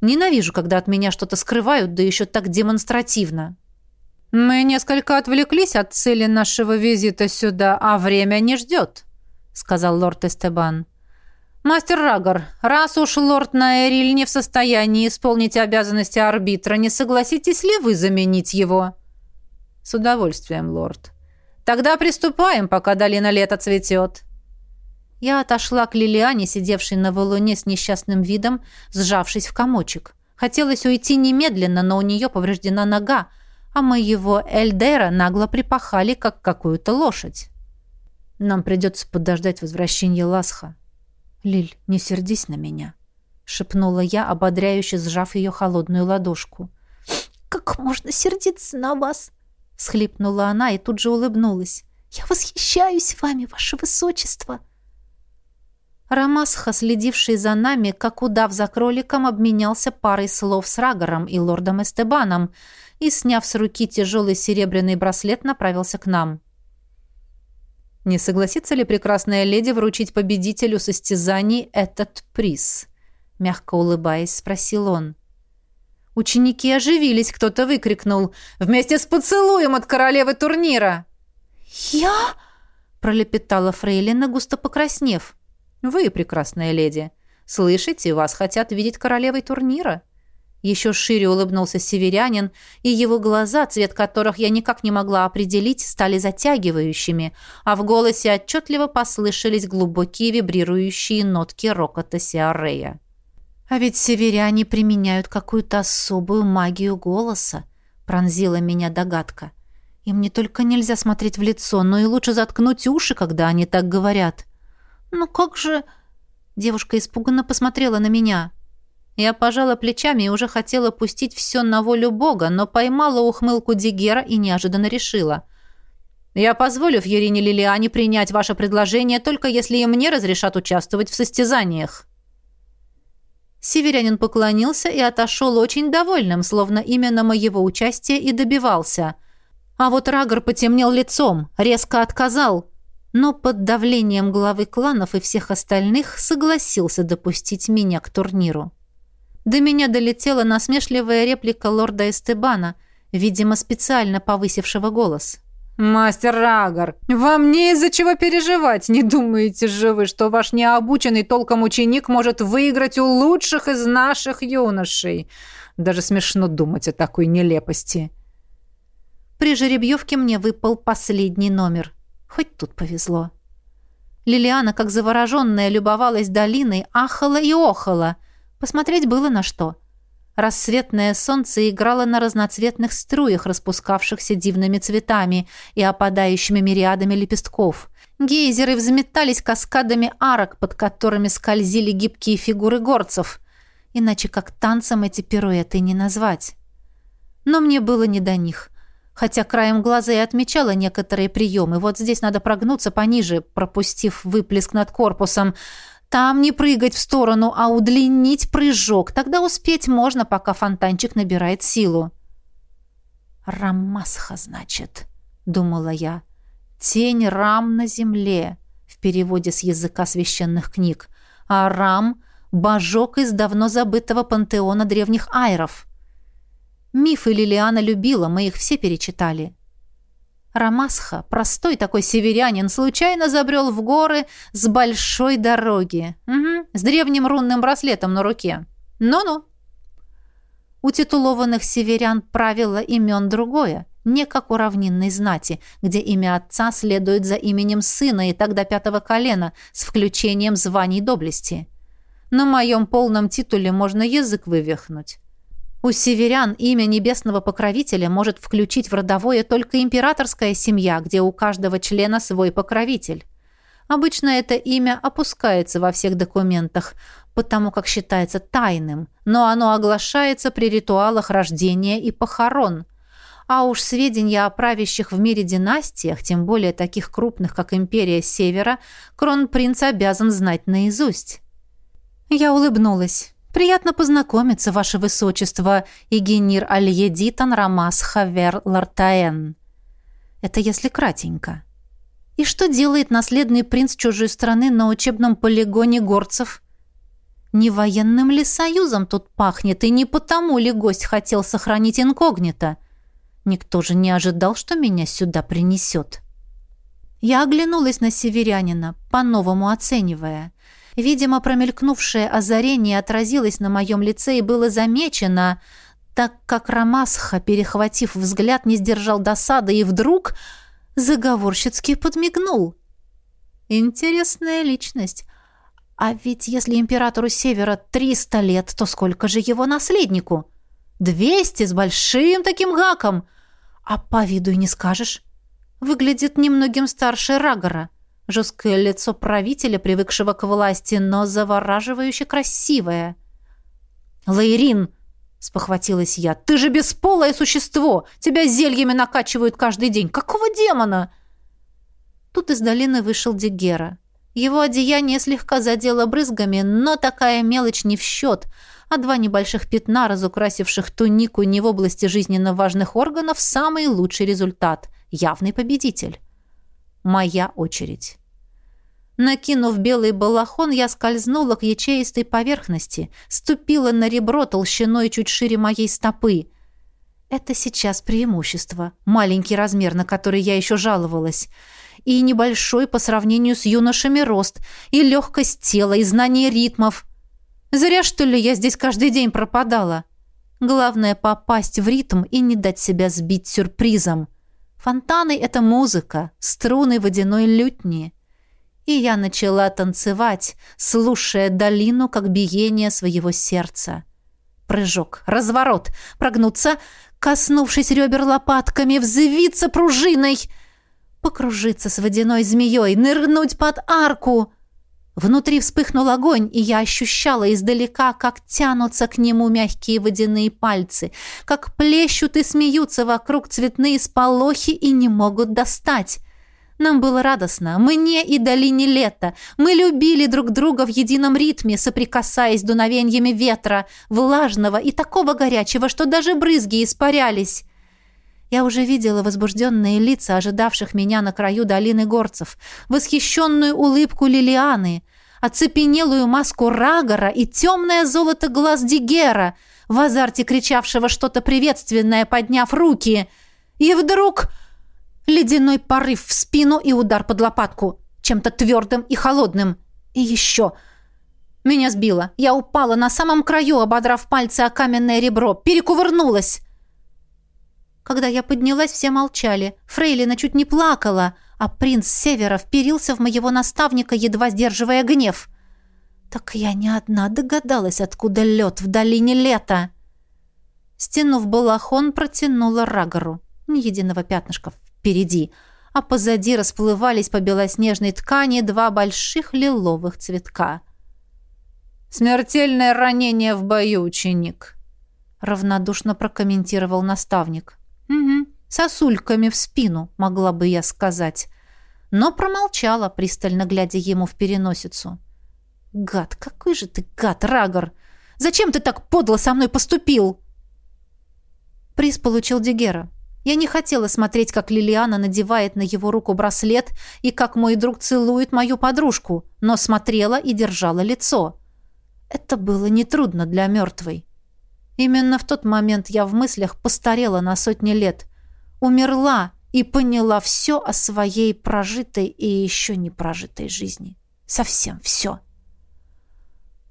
Ненавижу, когда от меня что-то скрывают, да еще так демонстративно. Мы несколько отвлеклись от цели нашего визита сюда, а время не ждет, сказал лорд Эстебан. «Мастер Рагор, раз уж лорд Наэриль не в состоянии исполнить обязанности арбитра, не согласитесь ли вы заменить его?» «С удовольствием, лорд», Тогда приступаем, пока долина лета цветет». Я отошла к Лилиане, сидевшей на валуне с несчастным видом, сжавшись в комочек. Хотелось уйти немедленно, но у нее повреждена нога, а моего Эльдера нагло припахали, как какую-то лошадь. Нам придется подождать возвращения Ласха. «Лиль, не сердись на меня», — шепнула я, ободряюще сжав ее холодную ладошку. «Как можно сердиться на вас?» — схлипнула она и тут же улыбнулась. «Я восхищаюсь вами, ваше высочество!» Рамасха, следивший за нами, как удав за кроликом, обменялся парой слов с Рагором и лордом Эстебаном и, сняв с руки тяжелый серебряный браслет, направился к нам. «Не согласится ли прекрасная леди вручить победителю состязаний этот приз?» Мягко улыбаясь, спросил он. Ученики оживились, кто-то выкрикнул «Вместе с поцелуем от королевы турнира!» «Я?» — пролепетала Фрейлина, густо покраснев. «Вы, прекрасная леди, слышите, вас хотят видеть королевой турнира?» Еще шире улыбнулся северянин, и его глаза, цвет которых я никак не могла определить, стали затягивающими, а в голосе отчетливо послышались глубокие вибрирующие нотки рокота Сиарея. А ведь северяне применяют какую-то особую магию голоса, пронзила меня догадка. Им не только нельзя смотреть в лицо, но и лучше заткнуть уши, когда они так говорят. Ну как же... Девушка испуганно посмотрела на меня. Я пожала плечами и уже хотела пустить все на волю Бога, но поймала ухмылку Дигера и неожиданно решила. «Я позволю Фьерине Лилиане принять ваше предложение, только если и мне разрешат участвовать в состязаниях». Северянин поклонился и отошел очень довольным, словно именно моего участия и добивался. А вот Рагор потемнел лицом, резко отказал, но под давлением главы кланов и всех остальных согласился допустить меня к турниру. До меня долетела насмешливая реплика лорда Эстебана, видимо, специально повысившего голос. «Мастер Рагор, вам не из-за чего переживать. Не думаете же вы, что ваш необученный толком ученик может выиграть у лучших из наших юношей? Даже смешно думать о такой нелепости». При жеребьевке мне выпал последний номер. Хоть тут повезло. Лилиана, как завороженная, любовалась долиной, ахала и охала. Посмотреть было на что. Рассветное солнце играло на разноцветных струях, распускавшихся дивными цветами и опадающими мириадами лепестков. Гейзеры взметались каскадами арок, под которыми скользили гибкие фигуры горцев. Иначе как танцем эти пируэты не назвать. Но мне было не до них. Хотя краем глаза и отмечала некоторые приемы. Вот здесь надо прогнуться пониже, пропустив выплеск над корпусом. Там не прыгать в сторону, а удлинить прыжок. Тогда успеть можно, пока фонтанчик набирает силу. «Рамасха, значит», — думала я. «Тень рам на земле» в переводе с языка священных книг. А рам — божок из давно забытого пантеона древних айров. Мифы Лилиана любила, мы их все перечитали. Рамасха, простой такой северянин, случайно забрел в горы с большой дороги. Угу, с древним рунным браслетом на руке. Ну-ну. У титулованных северян правило имен другое, не как у равнинной знати, где имя отца следует за именем сына и тогда пятого колена, с включением званий доблести. На моем полном титуле можно язык вывихнуть. У северян имя небесного покровителя может включить в родовое только императорская семья, где у каждого члена свой покровитель. Обычно это имя опускается во всех документах, потому как считается тайным, но оно оглашается при ритуалах рождения и похорон. А уж сведения о правящих в мире династиях, тем более таких крупных, как империя Севера, кронпринц обязан знать наизусть. Я улыбнулась. Приятно познакомиться, ваше высочество, Игенир Альедитан Рамас Хавер Лартаэн. Это если кратенько. И что делает наследный принц чужой страны на учебном полигоне горцев? Не военным ли союзом тут пахнет, и не потому ли гость хотел сохранить инкогнито? Никто же не ожидал, что меня сюда принесет. Я оглянулась на северянина, по-новому оценивая. Видимо, промелькнувшее озарение отразилось на моем лице и было замечено, так как Рамасха, перехватив взгляд, не сдержал досады и вдруг заговорщицки подмигнул. Интересная личность. А ведь если императору Севера триста лет, то сколько же его наследнику? Двести с большим таким гаком. А по виду и не скажешь. Выглядит немногим старше Рагора. Жесткое лицо правителя, привыкшего к власти, но завораживающе красивое. «Лаирин!» — спохватилась я. «Ты же бесполое существо! Тебя зельями накачивают каждый день! Какого демона?» Тут из долины вышел Дигера. Его одеяние слегка задело брызгами, но такая мелочь не в счет, а два небольших пятна, разукрасивших тунику не в области жизненно важных органов, самый лучший результат. Явный победитель. Моя очередь. Накинув белый балахон, я скользнула к ячеистой поверхности, ступила на ребро толщиной чуть шире моей стопы. Это сейчас преимущество. Маленький размер, на который я еще жаловалась. И небольшой по сравнению с юношами рост, и легкость тела, и знание ритмов. Зря, что ли, я здесь каждый день пропадала. Главное — попасть в ритм и не дать себя сбить сюрпризом. Фонтаны — это музыка, струны водяной лютни. И я начала танцевать, слушая долину, как биение своего сердца. Прыжок, разворот, прогнуться, коснувшись ребер лопатками, взвиться пружиной, покружиться с водяной змеей, нырнуть под арку — Внутри вспыхнул огонь, и я ощущала издалека, как тянутся к нему мягкие водяные пальцы, как плещут и смеются вокруг цветные сполохи и не могут достать. Нам было радостно, мне и долине лета. Мы любили друг друга в едином ритме, соприкасаясь дуновениями ветра, влажного и такого горячего, что даже брызги испарялись. Я уже видела возбужденные лица ожидавших меня на краю долины горцев, восхищенную улыбку Лилианы, оцепенелую маску Рагора и темное золото глаз Дигера, в азарте кричавшего что-то приветственное, подняв руки. И вдруг ледяной порыв в спину и удар под лопатку, чем-то твердым и холодным. И еще... Меня сбило. Я упала на самом краю, ободрав пальцы о каменное ребро, перекувырнулась. Когда я поднялась, все молчали. Фрейлина чуть не плакала, а принц Севера вперился в моего наставника, едва сдерживая гнев. Так я не одна догадалась, откуда лед в долине лета. Стянув балахон, протянула Рагору. Ни единого пятнышка впереди, а позади расплывались по белоснежной ткани два больших лиловых цветка. «Смертельное ранение в бою, ученик», — равнодушно прокомментировал наставник. «Угу, сосульками в спину, могла бы я сказать». Но промолчала, пристально глядя ему в переносицу. «Гад, какой же ты гад, Рагор! Зачем ты так подло со мной поступил?» Приз получил Дигера. Я не хотела смотреть, как Лилиана надевает на его руку браслет и как мой друг целует мою подружку, но смотрела и держала лицо. Это было нетрудно для мертвой. Именно в тот момент я в мыслях постарела на сотни лет. Умерла и поняла все о своей прожитой и еще не прожитой жизни. Совсем все.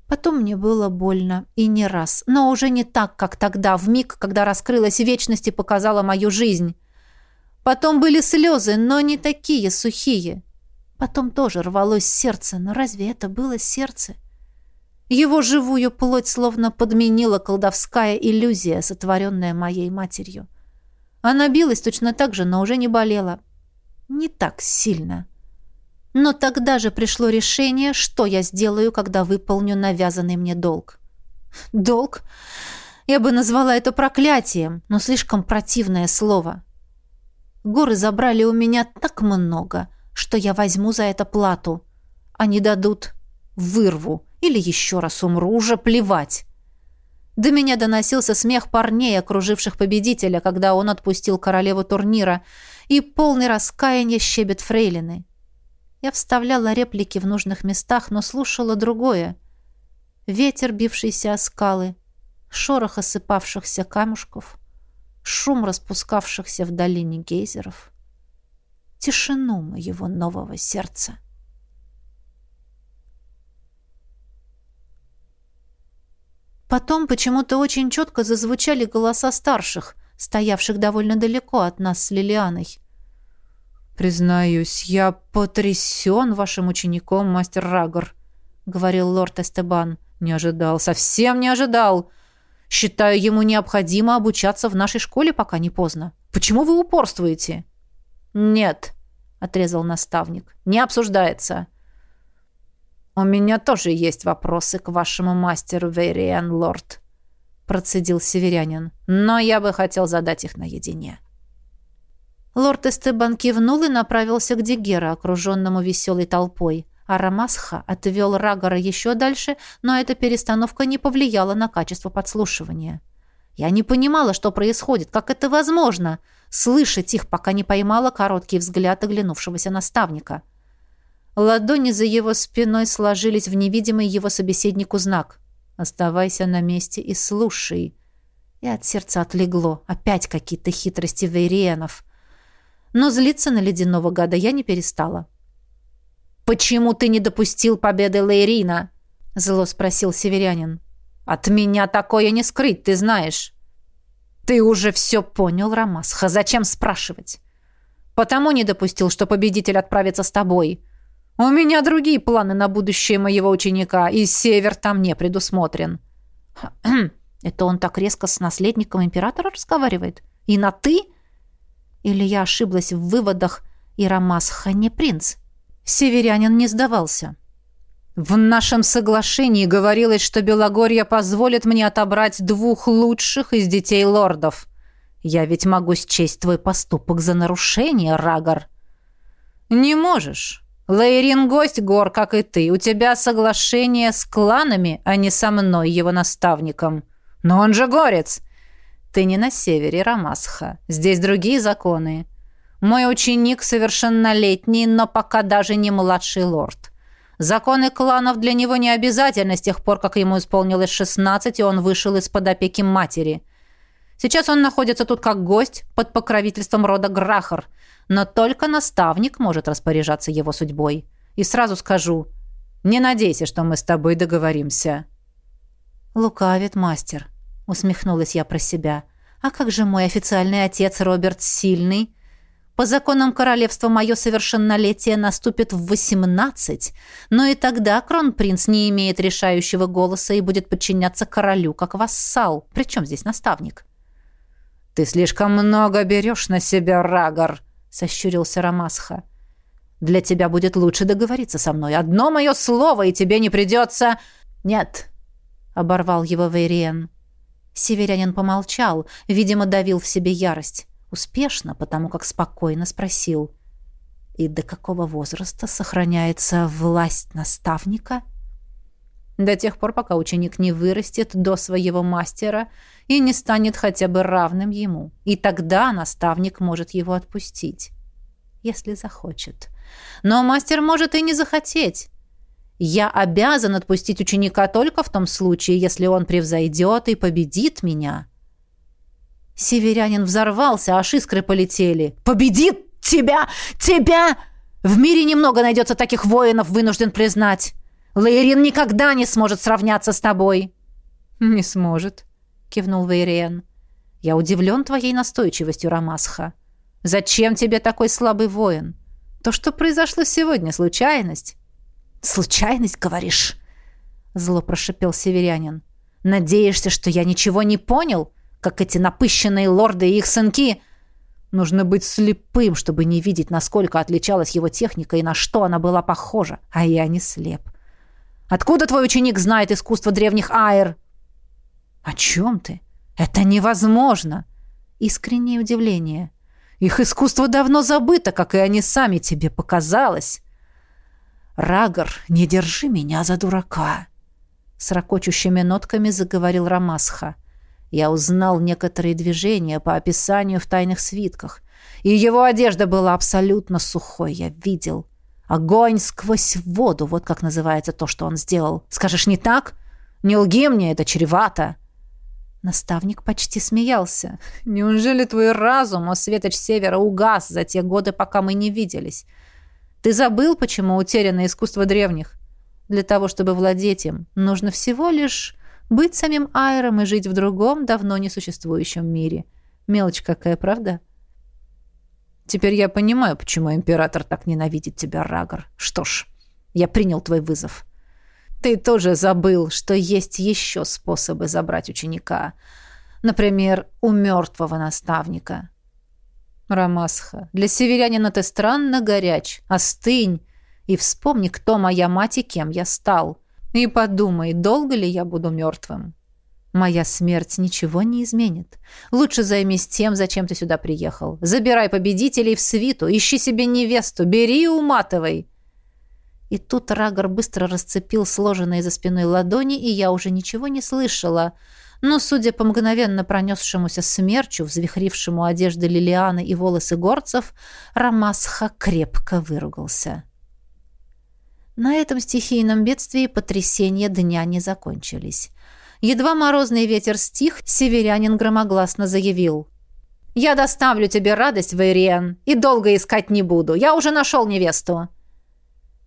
Потом мне было больно, и не раз, но уже не так, как тогда, в миг, когда раскрылась вечность и показала мою жизнь. Потом были слезы, но не такие сухие. Потом тоже рвалось сердце, но разве это было сердце? Его живую плоть словно подменила колдовская иллюзия, сотворенная моей матерью. Она билась точно так же, но уже не болела. Не так сильно. — но тогда же пришло решение, что я сделаю, когда выполню навязанный мне долг. Долг? Я бы назвала это проклятием, но слишком противное слово. Горы забрали у меня так много, что я возьму за это плату. Они дадут вырву или еще раз умру, уже плевать. До меня доносился смех парней, окруживших победителя, когда он отпустил королеву турнира, и полный раскаяния щебет фрейлины. Я вставляла реплики в нужных местах, но слушала другое. Ветер, бившийся о скалы, шорох осыпавшихся камушков, шум распускавшихся в долине гейзеров, тишину моего нового сердца. Потом почему-то очень четко зазвучали голоса старших, стоявших довольно далеко от нас с Лилианой. «Признаюсь, я потрясен вашим учеником, мастер Рагор», — говорил лорд Эстебан. «Не ожидал, совсем не ожидал. Считаю, ему необходимо обучаться в нашей школе, пока не поздно. Почему вы упорствуете?» «Нет», — отрезал наставник, — «не обсуждается». «У меня тоже есть вопросы к вашему мастеру Вериан, лорд», — процедил северянин. «Но я бы хотел задать их наедине». Лорд Эстебан кивнул и направился к Дигера, окруженному веселой толпой. А Рамасха отвел Рагора еще дальше, но эта перестановка не повлияла на качество подслушивания. Я не понимала, что происходит, как это возможно, слышать их, пока не поймала короткий взгляд оглянувшегося наставника. Ладони за его спиной сложились в невидимый его собеседнику знак. «Оставайся на месте и слушай». И от сердца отлегло. Опять какие-то хитрости вейриенов но злиться на ледяного гада я не перестала. «Почему ты не допустил победы Лейрина?» — зло спросил северянин. «От меня такое не скрыть, ты знаешь». «Ты уже все понял, Рамасха. Зачем спрашивать?» «Потому не допустил, что победитель отправится с тобой. У меня другие планы на будущее моего ученика, и север там не предусмотрен». [clears throat] «Это он так резко с наследником императора разговаривает? И на «ты»?» Или я ошиблась в выводах, и Рамасха не принц? Северянин не сдавался. В нашем соглашении говорилось, что Белогорье позволит мне отобрать двух лучших из детей лордов. Я ведь могу счесть твой поступок за нарушение, Рагор. Не можешь. Лейрин гость гор, как и ты. У тебя соглашение с кланами, а не со мной, его наставником. Но он же горец. Ты не на севере, Рамасха. Здесь другие законы. Мой ученик совершеннолетний, но пока даже не младший лорд. Законы кланов для него не обязательны с тех пор, как ему исполнилось 16, и он вышел из-под опеки матери. Сейчас он находится тут как гость под покровительством рода Грахар, но только наставник может распоряжаться его судьбой. И сразу скажу, не надейся, что мы с тобой договоримся. Лукавит мастер усмехнулась я про себя. А как же мой официальный отец Роберт Сильный? По законам королевства мое совершеннолетие наступит в восемнадцать, но и тогда кронпринц не имеет решающего голоса и будет подчиняться королю как вассал. Причем здесь наставник? «Ты слишком много берешь на себя, Рагор», — сощурился Рамасха. «Для тебя будет лучше договориться со мной. Одно мое слово, и тебе не придется...» «Нет», — оборвал его Вейриен. Северянин помолчал, видимо, давил в себе ярость. Успешно, потому как спокойно спросил. «И до какого возраста сохраняется власть наставника?» «До тех пор, пока ученик не вырастет до своего мастера и не станет хотя бы равным ему. И тогда наставник может его отпустить, если захочет. Но мастер может и не захотеть». Я обязан отпустить ученика только в том случае, если он превзойдет и победит меня. Северянин взорвался, аж искры полетели. «Победит тебя! Тебя!» В мире немного найдется таких воинов, вынужден признать. Лейрин никогда не сможет сравняться с тобой. Не сможет, кивнул Вейриен. Я удивлен твоей настойчивостью, Рамасха. Зачем тебе такой слабый воин? То, что произошло сегодня, случайность. Случайность, говоришь? Зло прошипел северянин. Надеешься, что я ничего не понял? как эти напыщенные лорды и их сынки. Нужно быть слепым, чтобы не видеть, насколько отличалась его техника и на что она была похожа. А я не слеп. Откуда твой ученик знает искусство древних аэр? О чем ты? Это невозможно. Искреннее удивление. Их искусство давно забыто, как и они сами тебе показалось. Рагор, не держи меня за дурака. С ракочущими нотками заговорил Рамасха. Я узнал некоторые движения по описанию в тайных свитках. И его одежда была абсолютно сухой, я видел. Огонь сквозь воду, вот как называется то, что он сделал. Скажешь, не так? Не лги мне, это чревато. Наставник почти смеялся. «Неужели твой разум, о светоч севера, угас за те годы, пока мы не виделись? Ты забыл, почему утеряно искусство древних? Для того, чтобы владеть им, нужно всего лишь быть самим Айром и жить в другом, давно несуществующем мире. Мелочь какая, правда? Теперь я понимаю, почему император так ненавидит тебя, Рагор. Что ж, я принял твой вызов. Ты тоже забыл, что есть еще способы забрать ученика. Например, у мертвого наставника. Рамасха, для северянина ты странно горяч. Остынь и вспомни, кто моя мать и кем я стал. И подумай, долго ли я буду мертвым? Моя смерть ничего не изменит. Лучше займись тем, зачем ты сюда приехал. Забирай победителей в свиту, ищи себе невесту, бери и уматывай. И тут Рагор быстро расцепил сложенные за спиной ладони, и я уже ничего не слышала. Но, судя по мгновенно пронесшемуся смерчу, взвихрившему одежды Лилианы и волосы горцев, Рамасха крепко выругался. На этом стихийном бедствии потрясения дня не закончились. Едва морозный ветер стих, северянин громогласно заявил. «Я доставлю тебе радость, Вейриен, и долго искать не буду. Я уже нашел невесту!»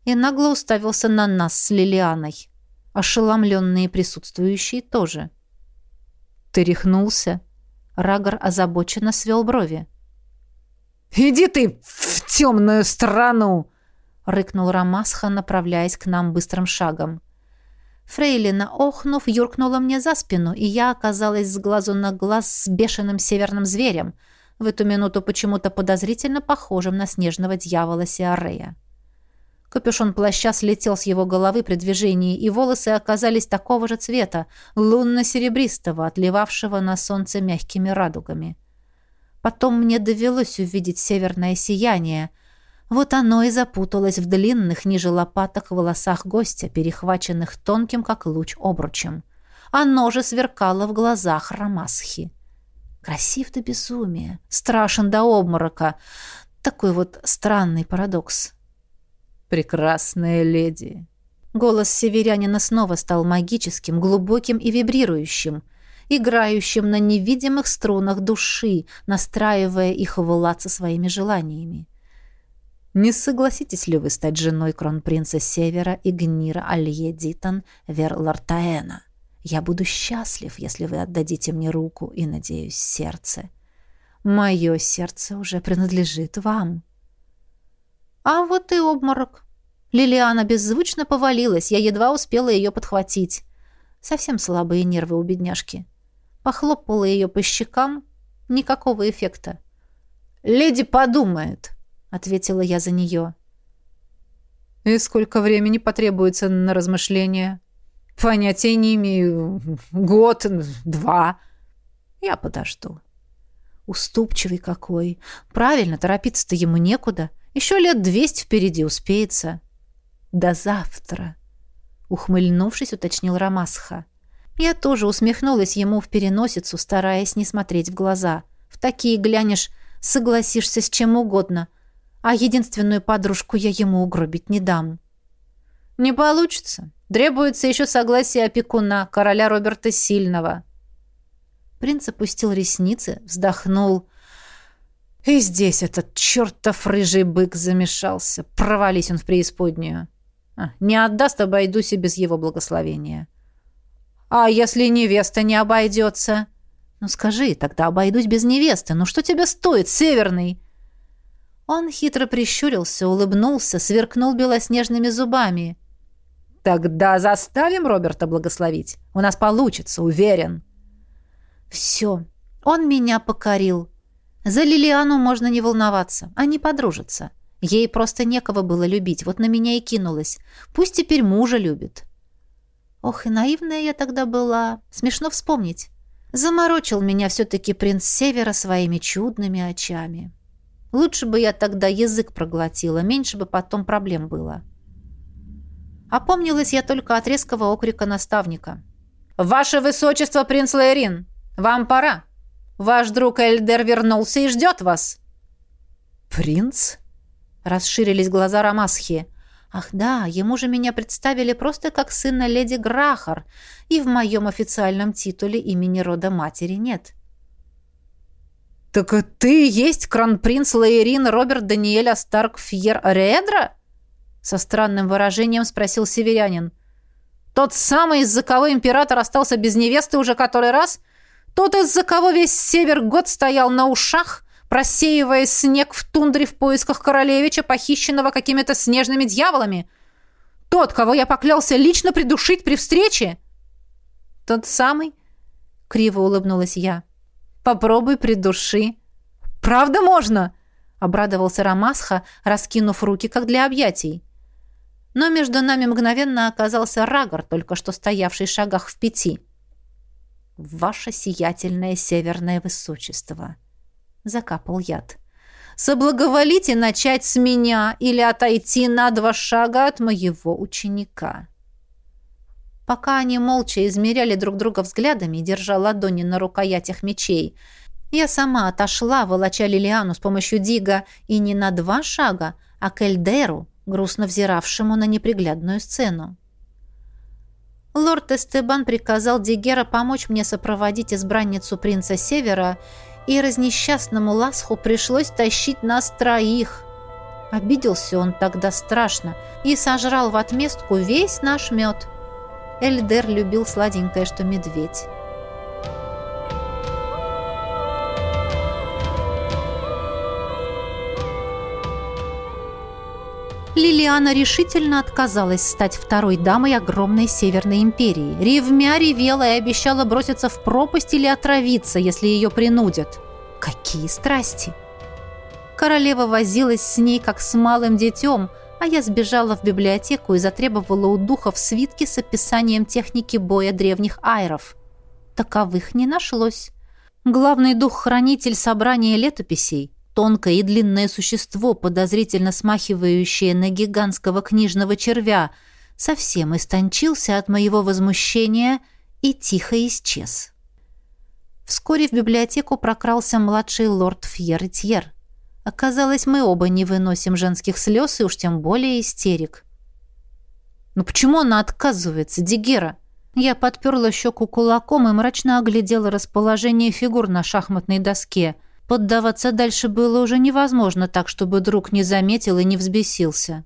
И нагло уставился на нас с Лилианой. Ошеломленные присутствующие тоже. «Ты рехнулся?» Рагор озабоченно свел брови. «Иди ты в темную страну!» рыкнул Рамасха, направляясь к нам быстрым шагом. Фрейлина, охнув, юркнула мне за спину, и я оказалась с глазу на глаз с бешеным северным зверем, в эту минуту почему-то подозрительно похожим на снежного дьявола Сиарея. Капюшон плаща слетел с его головы при движении, и волосы оказались такого же цвета, лунно-серебристого, отливавшего на солнце мягкими радугами. Потом мне довелось увидеть северное сияние — вот оно и запуталось в длинных ниже лопаток волосах гостя, перехваченных тонким, как луч, обручем. Оно же сверкало в глазах Рамасхи. Красив до безумия, страшен до обморока. Такой вот странный парадокс. «Прекрасная леди!» Голос северянина снова стал магическим, глубоким и вибрирующим, играющим на невидимых струнах души, настраивая их в лад со своими желаниями. Не согласитесь ли вы стать женой кронпринца Севера Игнира Алье Дитан Верлартаэна? Я буду счастлив, если вы отдадите мне руку и, надеюсь, сердце. Мое сердце уже принадлежит вам. А вот и обморок. Лилиана беззвучно повалилась, я едва успела ее подхватить. Совсем слабые нервы у бедняжки. Похлопала ее по щекам. Никакого эффекта. «Леди подумает», — ответила я за нее. «И сколько времени потребуется на размышления?» «Понятия не имею. Год, два. Я подожду». Уступчивый какой. Правильно, торопиться-то ему некуда. Еще лет двести впереди успеется. До завтра. Ухмыльнувшись, уточнил Рамасха. Я тоже усмехнулась ему в переносицу, стараясь не смотреть в глаза. В такие глянешь, согласишься с чем угодно, а единственную подружку я ему угробить не дам. Не получится. Требуется еще согласие опекуна, короля Роберта Сильного. Принц опустил ресницы, вздохнул. И здесь этот чертов рыжий бык замешался. Провались он в преисподнюю. А, не отдаст, обойдусь и без его благословения. А если невеста не обойдется? Ну скажи, тогда обойдусь без невесты. Ну что тебе стоит, Северный? Он хитро прищурился, улыбнулся, сверкнул белоснежными зубами. Тогда заставим Роберта благословить. У нас получится, уверен. Все, он меня покорил. За Лилиану можно не волноваться, они подружатся. Ей просто некого было любить, вот на меня и кинулась. Пусть теперь мужа любит. Ох, и наивная я тогда была. Смешно вспомнить. Заморочил меня все-таки принц Севера своими чудными очами. Лучше бы я тогда язык проглотила, меньше бы потом проблем было. Опомнилась я только от резкого окрика наставника. «Ваше высочество, принц Лаэрин, вам пора. Ваш друг Эльдер вернулся и ждет вас». «Принц?» Расширились глаза Рамасхи. Ах да, ему же меня представили просто как сына леди Грахар, и в моем официальном титуле имени рода матери нет. «Так ты есть кронпринц Лаэрин Роберт Даниэля Старк Фьер Редра?» Со странным выражением спросил северянин. «Тот самый, из-за кого император остался без невесты уже который раз? Тот, из-за кого весь север год стоял на ушах?» просеивая снег в тундре в поисках королевича, похищенного какими-то снежными дьяволами? Тот, кого я поклялся лично придушить при встрече?» «Тот самый?» — криво улыбнулась я. «Попробуй придуши». «Правда можно?» — обрадовался Рамасха, раскинув руки, как для объятий. Но между нами мгновенно оказался Рагор, только что стоявший в шагах в пяти. «Ваше сиятельное северное высочество!» закапал яд. «Соблаговолите начать с меня или отойти на два шага от моего ученика». Пока они молча измеряли друг друга взглядами, держа ладони на рукоятях мечей, я сама отошла, волоча Лилиану с помощью дига, и не на два шага, а к Эльдеру, грустно взиравшему на неприглядную сцену. Лорд Эстебан приказал Дигера помочь мне сопроводить избранницу принца Севера и разнесчастному Ласху пришлось тащить нас троих. Обиделся он тогда страшно и сожрал в отместку весь наш мед. Эльдер любил сладенькое, что медведь. Лилиана решительно отказалась стать второй дамой огромной Северной империи. Ревмя ревела и обещала броситься в пропасть или отравиться, если ее принудят. Какие страсти! Королева возилась с ней, как с малым детем, а я сбежала в библиотеку и затребовала у духов свитки с описанием техники боя древних айров. Таковых не нашлось. Главный дух-хранитель собрания летописей, Тонкое и длинное существо, подозрительно смахивающее на гигантского книжного червя, совсем истончился от моего возмущения и тихо исчез. Вскоре в библиотеку прокрался младший лорд Фьер Оказалось, мы оба не выносим женских слез и уж тем более истерик. «Ну почему она отказывается, Дигера?» Я подперла щеку кулаком и мрачно оглядела расположение фигур на шахматной доске – Поддаваться дальше было уже невозможно так, чтобы друг не заметил и не взбесился.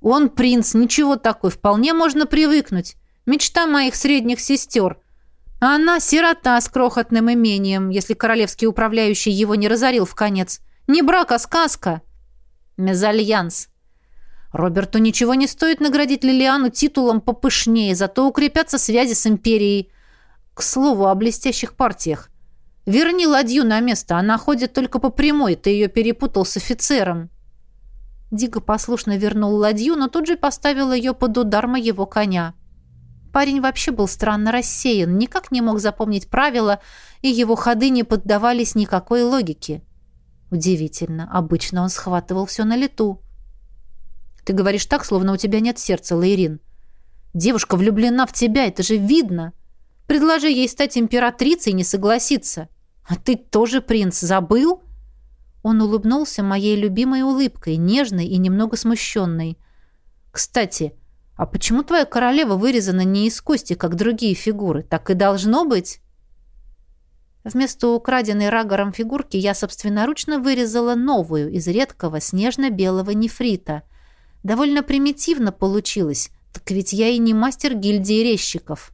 «Он принц, ничего такой, вполне можно привыкнуть. Мечта моих средних сестер. А она сирота с крохотным имением, если королевский управляющий его не разорил в конец. Не брак, а сказка. Мезальянс. Роберту ничего не стоит наградить Лилиану титулом попышнее, зато укрепятся связи с империей. К слову о блестящих партиях. Верни ладью на место, она ходит только по прямой, ты ее перепутал с офицером. Дига послушно вернул ладью, но тут же поставил ее под удар моего коня. Парень вообще был странно рассеян, никак не мог запомнить правила, и его ходы не поддавались никакой логике. Удивительно, обычно он схватывал все на лету. Ты говоришь так, словно у тебя нет сердца, Лейрин. Девушка влюблена в тебя, это же видно. Предложи ей стать императрицей и не согласиться. А ты тоже принц, забыл?» Он улыбнулся моей любимой улыбкой, нежной и немного смущенной. «Кстати, а почему твоя королева вырезана не из кости, как другие фигуры? Так и должно быть?» Вместо украденной рагором фигурки я собственноручно вырезала новую из редкого снежно-белого нефрита – Довольно примитивно получилось, так ведь я и не мастер гильдии резчиков.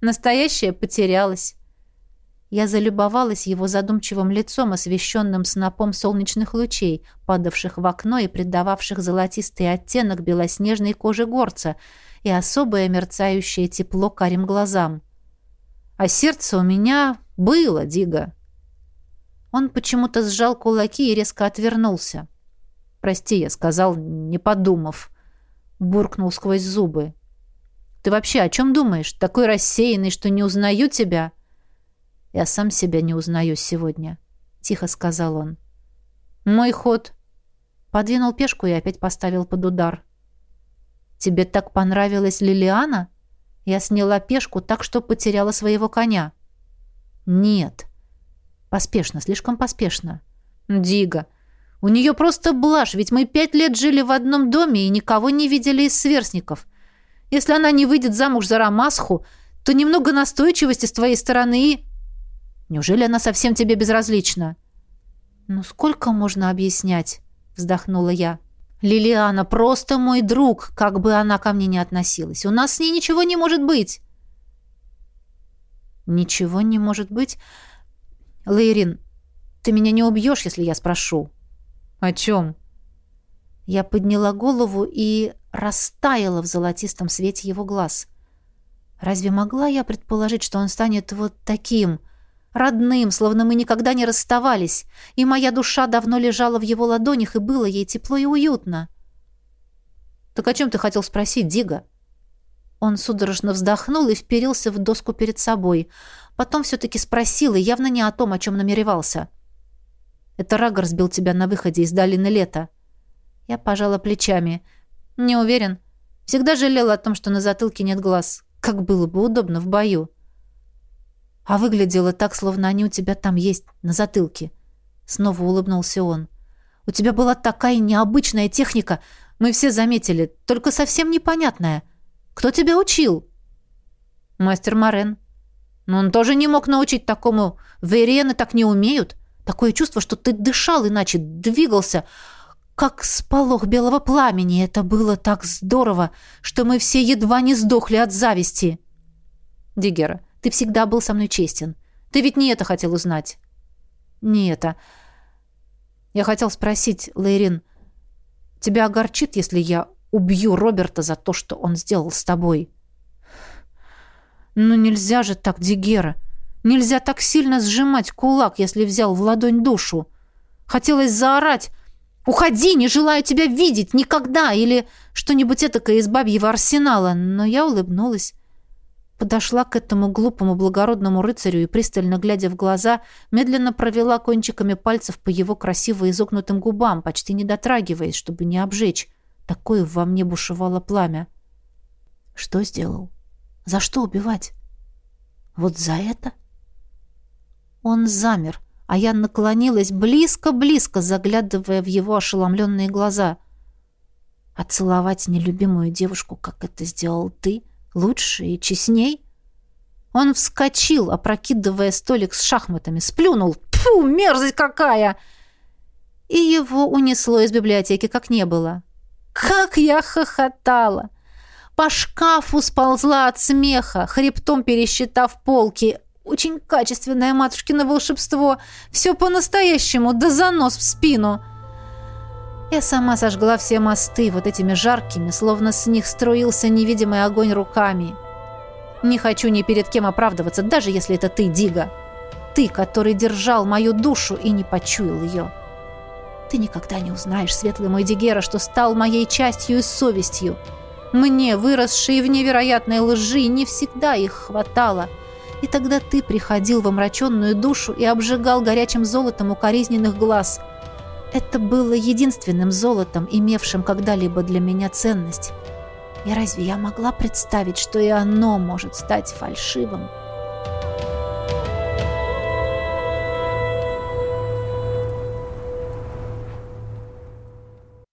Настоящая потерялась. Я залюбовалась его задумчивым лицом, освещенным снопом солнечных лучей, падавших в окно и придававших золотистый оттенок белоснежной кожи горца и особое мерцающее тепло карим глазам. А сердце у меня было, Дига. Он почему-то сжал кулаки и резко отвернулся. «Прости», — я сказал, не подумав. Буркнул сквозь зубы. «Ты вообще о чем думаешь? Такой рассеянный, что не узнаю тебя?» «Я сам себя не узнаю сегодня», — тихо сказал он. «Мой ход». Подвинул пешку и опять поставил под удар. «Тебе так понравилась Лилиана?» Я сняла пешку так, что потеряла своего коня. «Нет». Поспешно, слишком поспешно. «Дига, у нее просто блажь, ведь мы пять лет жили в одном доме и никого не видели из сверстников. Если она не выйдет замуж за Рамасху, то немного настойчивости с твоей стороны и... Неужели она совсем тебе безразлична?» «Ну сколько можно объяснять?» — вздохнула я. «Лилиана просто мой друг, как бы она ко мне ни относилась. У нас с ней ничего не может быть». «Ничего не может быть?» «Лейрин, ты меня не убьешь, если я спрошу?» «О чем?» Я подняла голову и растаяла в золотистом свете его глаз. Разве могла я предположить, что он станет вот таким, родным, словно мы никогда не расставались, и моя душа давно лежала в его ладонях, и было ей тепло и уютно? «Так о чем ты хотел спросить, Дига?» Он судорожно вздохнул и вперился в доску перед собой. Потом все-таки спросил, и явно не о том, о чем намеревался. — это Рагор сбил тебя на выходе из долины лета. Я пожала плечами. Не уверен. Всегда жалела о том, что на затылке нет глаз. Как было бы удобно в бою. А выглядело так, словно они у тебя там есть, на затылке. Снова улыбнулся он. У тебя была такая необычная техника. Мы все заметили, только совсем непонятная. Кто тебя учил? Мастер Морен. Но он тоже не мог научить такому. Вейрены так не умеют. Такое чувство, что ты дышал иначе, двигался, как сполох белого пламени. Это было так здорово, что мы все едва не сдохли от зависти. Дигера, ты всегда был со мной честен. Ты ведь не это хотел узнать. Не это. Я хотел спросить, Лейрин, тебя огорчит, если я убью Роберта за то, что он сделал с тобой? Ну нельзя же так, Дигера. Нельзя так сильно сжимать кулак, если взял в ладонь душу. Хотелось заорать «Уходи, не желаю тебя видеть никогда!» или что-нибудь этакое из бабьего арсенала, но я улыбнулась. Подошла к этому глупому благородному рыцарю и, пристально глядя в глаза, медленно провела кончиками пальцев по его красиво изогнутым губам, почти не дотрагиваясь, чтобы не обжечь. Такое во мне бушевало пламя. Что сделал? За что убивать? Вот за это? Он замер, а я наклонилась близко-близко, заглядывая в его ошеломленные глаза. А целовать нелюбимую девушку, как это сделал ты, лучше и честней? Он вскочил, опрокидывая столик с шахматами, сплюнул. «Тьфу, мерзость какая!» И его унесло из библиотеки, как не было. «Как я хохотала!» по шкафу сползла от смеха, хребтом пересчитав полки. Очень качественное матушкино волшебство. Все по-настоящему, да занос в спину. Я сама сожгла все мосты вот этими жаркими, словно с них струился невидимый огонь руками. Не хочу ни перед кем оправдываться, даже если это ты, Дига. Ты, который держал мою душу и не почуял ее. Ты никогда не узнаешь, светлый мой Дигера, что стал моей частью и совестью. Мне, выросшей в невероятной лжи, не всегда их хватало. И тогда ты приходил в омраченную душу и обжигал горячим золотом укоризненных глаз – это было единственным золотом, имевшим когда-либо для меня ценность. И разве я могла представить, что и оно может стать фальшивым?